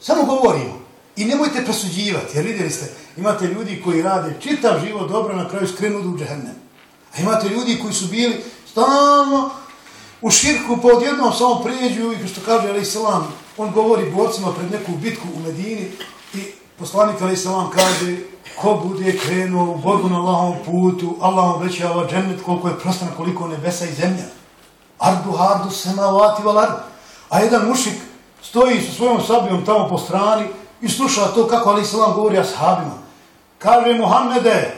samo govorimo. I nemojte presuđivati, jer vidjeli ste, imate ljudi koji rade čitav život dobro, na kraju skrenu u džehennem. A imate ljudi koji su bili stalno, u širku pa odjednom samo prijeđu i što kaže Ali Salam, on govori borcima pred neku bitku u Medini i poslanik Ali Salam kaže ko bude krenuo u borbu na Allahom putu, Allah obećava džennet koliko je prostran, koliko nebesa i zemlja. Ardu hardu semavati val ardu. A jedan mušik stoji sa svojom sabijom tamo po strani i sluša to kako Ali Salam govori ashabima. Kaže Muhammede,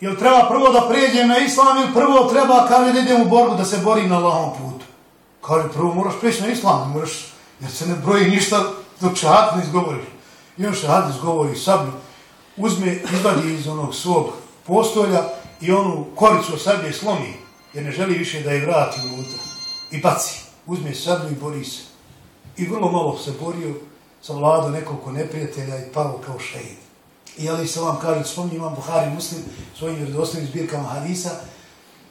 Jel treba prvo da pređem na islam ili prvo treba kaže da idem u borbu da se borim na Allahom putu? Kaže, prvo moraš preći na islam, moraš, jer se ne broji ništa dok šahat ne izgovoriš. I on šahat izgovori sablju, uzme, izvadi iz onog svog postolja i onu koricu od sablje slomi. jer ne želi više da je vrati unutra. I baci, uzme sablju i bori se. I vrlo malo se borio, sa nekoliko neprijatelja i pao kao šeid. I ali se vam kaže, spomni imam Buhari muslim, svojim vjerodostojnim zbirkama hadisa,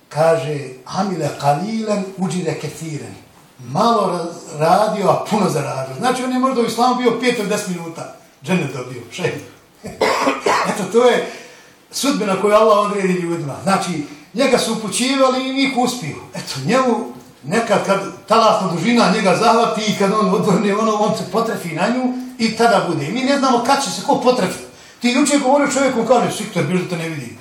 kaže, amile kalilan uđire ketiren. Malo radio, a puno zaradio. Znači, on je možda u islamu bio 5 ili 10 minuta. Džene dobio, šeji. Eto, to je sudbina koju Allah odredi ljudima. Znači, njega su upućivali i njih uspiju. Eto, njemu nekad kad talasna dužina njega zahvati i kad on odvrne ono, on se potrefi na nju i tada bude. Mi ne znamo kad će se ko potrefiti. Ti juče govori čovjeku, kaže, siktor, bilo da te ne vidim.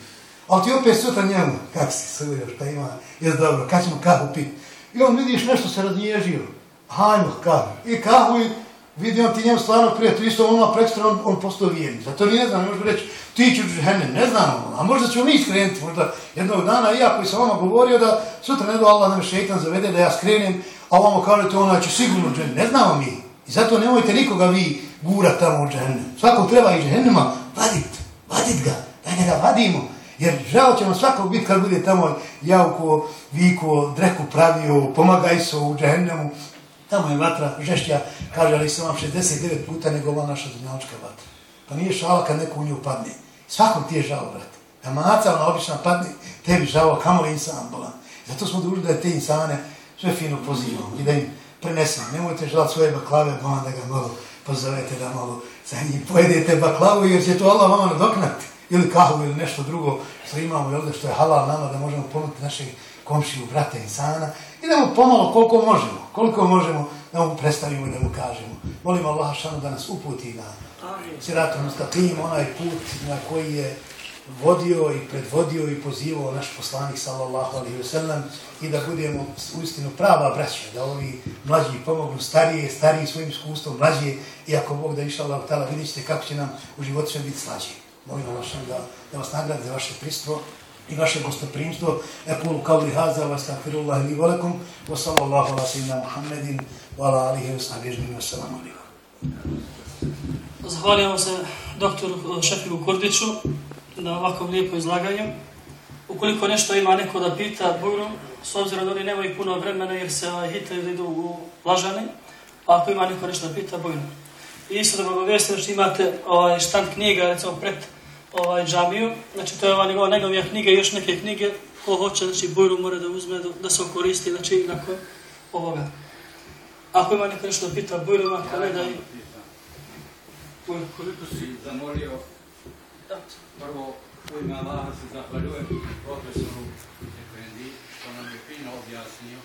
Ali ti opet sutra njemu, kak si surio, šta ima, je dobro, kad ćemo kahu pit. I on vidiš nešto se raznježio. Hajmo, kahu. I kahu i vidi on ti njemu stvarno prijatelj, isto on ima prekstra, on, on postao vijenik. Zato ne znam, ne možu reći, ti ću žene, ne znam, ono, a možda ćemo mi skrenuti, možda jednog dana, iako sam vama govorio da sutra ne do Allah da me šeitan zavede, da ja skrenem, a vamo kažete, ona će sigurno žene, ne znamo mi. I zato nemojte nikoga vi gura tamo u džene. Svako treba i ženima vadit, vadit ga, da ga vadimo. Jer žao ćemo svakog biti kad bude tamo javko, viko, dreku pravio, pomagaj se u džehennemu. Tamo je vatra žešća, kaže, ali sam vam 69 puta nego ova naša dunjaločka vatra. Pa nije šala kad neko u nju padne. Svakom ti je žao, brat. Da maca ona obična padne, tebi žao, kamo li insan bolan. Zato smo dužili da te insane sve fino pozivamo i da im prenesemo. Nemojte želati svoje baklave, bolan da ga malo pozovete da malo za njih pojedete baklavu, jer će to Allah vama nadoknati. Ili kahu ili nešto drugo što imamo, jel što je halal nama da možemo ponuditi naših komšiju, brate, insana. Idemo pomalo koliko možemo, koliko možemo da mu predstavimo i da mu kažemo. Molim Allah šanu da nas uputi na siratom statim, onaj put na koji je vodio i predvodio i pozivao naš poslanik sallallahu alaihi wasallam i da budemo uistinu prava braća, da ovi mlađi pomognu starije, stariji svojim iskustvom, mlađe i ako Bog da iša Allah tala, vidjet ćete kako će nam u životu sve biti slađe. Molim Allah da, da vas nagrade za vaše pristvo i vaše gostoprimstvo. Ekulu kavli haza, vas stakfirullah li volakum, wa sallallahu ala sayyidina Muhammedin, wa ala alihi wa sahbihi wa salam alaikum. Zahvaljujemo se doktoru Šefiru Kurdiću na ovakvom lijepom izlaganju. Ukoliko nešto ima neko da pita Bujru, s obzirom da oni nemaju puno vremena jer se hitaju da idu u lažane, pa ako ima neko nešto da pita Bujru. I isto da vam što imate ovaj, štand knjiga, recimo pred ovaj džamiju, znači to je ova njegova negovija knjiga i još neke knjige, ko hoće, znači bujru mora da uzme, da, da se okoristi, znači nakon ovoga. Ako ima neko nešto da pita bujru, ako ne da Koliko si zamolio, prvo u ime Allaha se zahvaljujem profesoru Efendi, što nam je fino objasnio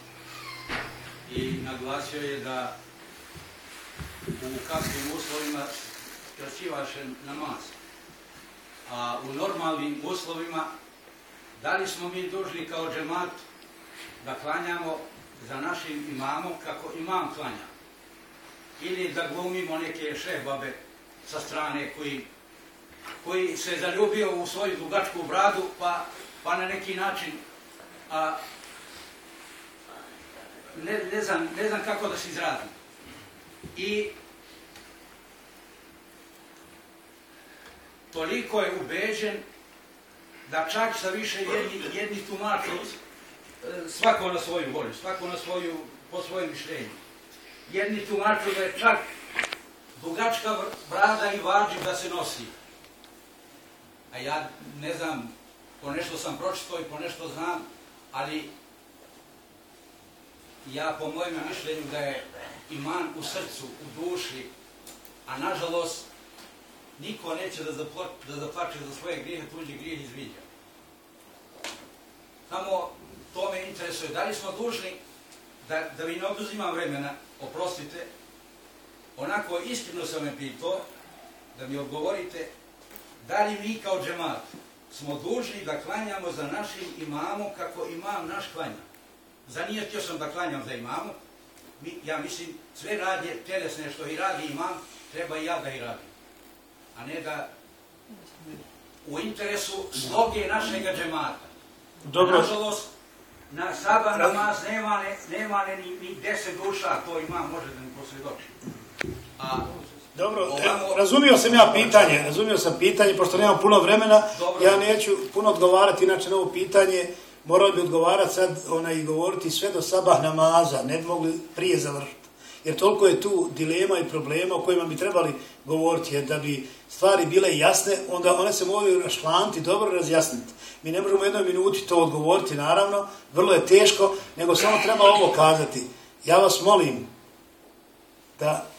i naglasio je da u kakvim uslovima skraćivaše namaz a u normalnim uslovima, da li smo mi dužni kao džemat da klanjamo za našim imamom kako imam klanja? Ili da glumimo neke šehbabe sa strane koji, koji se zaljubio u svoju dugačku bradu, pa, pa na neki način a, ne, ne, znam, ne znam kako da se izrazim. I toliko je ubeđen da čak sa više jedni, jedni tumaču e, svako na svoju volju, svako na svoju, po svojem mišljenju. Jedni tumaču da je čak dugačka brada i vađi da se nosi. A ja ne znam, po nešto sam pročito i po nešto znam, ali ja po mojem mišljenju da je iman u srcu, u duši, a nažalost niko neće da, zapla, da zaplače za svoje grijehe, tuđe grijeh izviđa. Samo to me interesuje. Da li smo dužni, da, da vi ne oduzimam vremena, oprostite, onako iskreno sam me pitao, da mi odgovorite, da li mi kao džemat smo dužni da klanjamo za našim imamom kako imam naš klanja. Za nije htio sam da klanjam za imamom, mi, ja mislim, sve radnje, telesne što i radi imam, treba i ja da i radim a ne da u interesu sloge našeg džemata. Dobro. Nažalost, na saban namaz nema, ne, nema ne, ni, ni deset duša, to ima, može da mi posvjedoči. A, Dobro, ovamo... razumio sam ja pitanje, razumio sam pitanje, pošto nemam puno vremena, Dobro. ja neću puno odgovarati inače na ovo pitanje, morali bi odgovarati sad ona, i govoriti sve do sabah namaza, ne bi mogli prije završiti. Jer toliko je tu dilema i problema o kojima bi trebali govoriti, jer da bi stvari bile jasne, onda one se moraju rašlanti, dobro razjasniti. Mi ne možemo u jednoj minuti to odgovoriti, naravno, vrlo je teško, nego samo treba ovo kazati. Ja vas molim da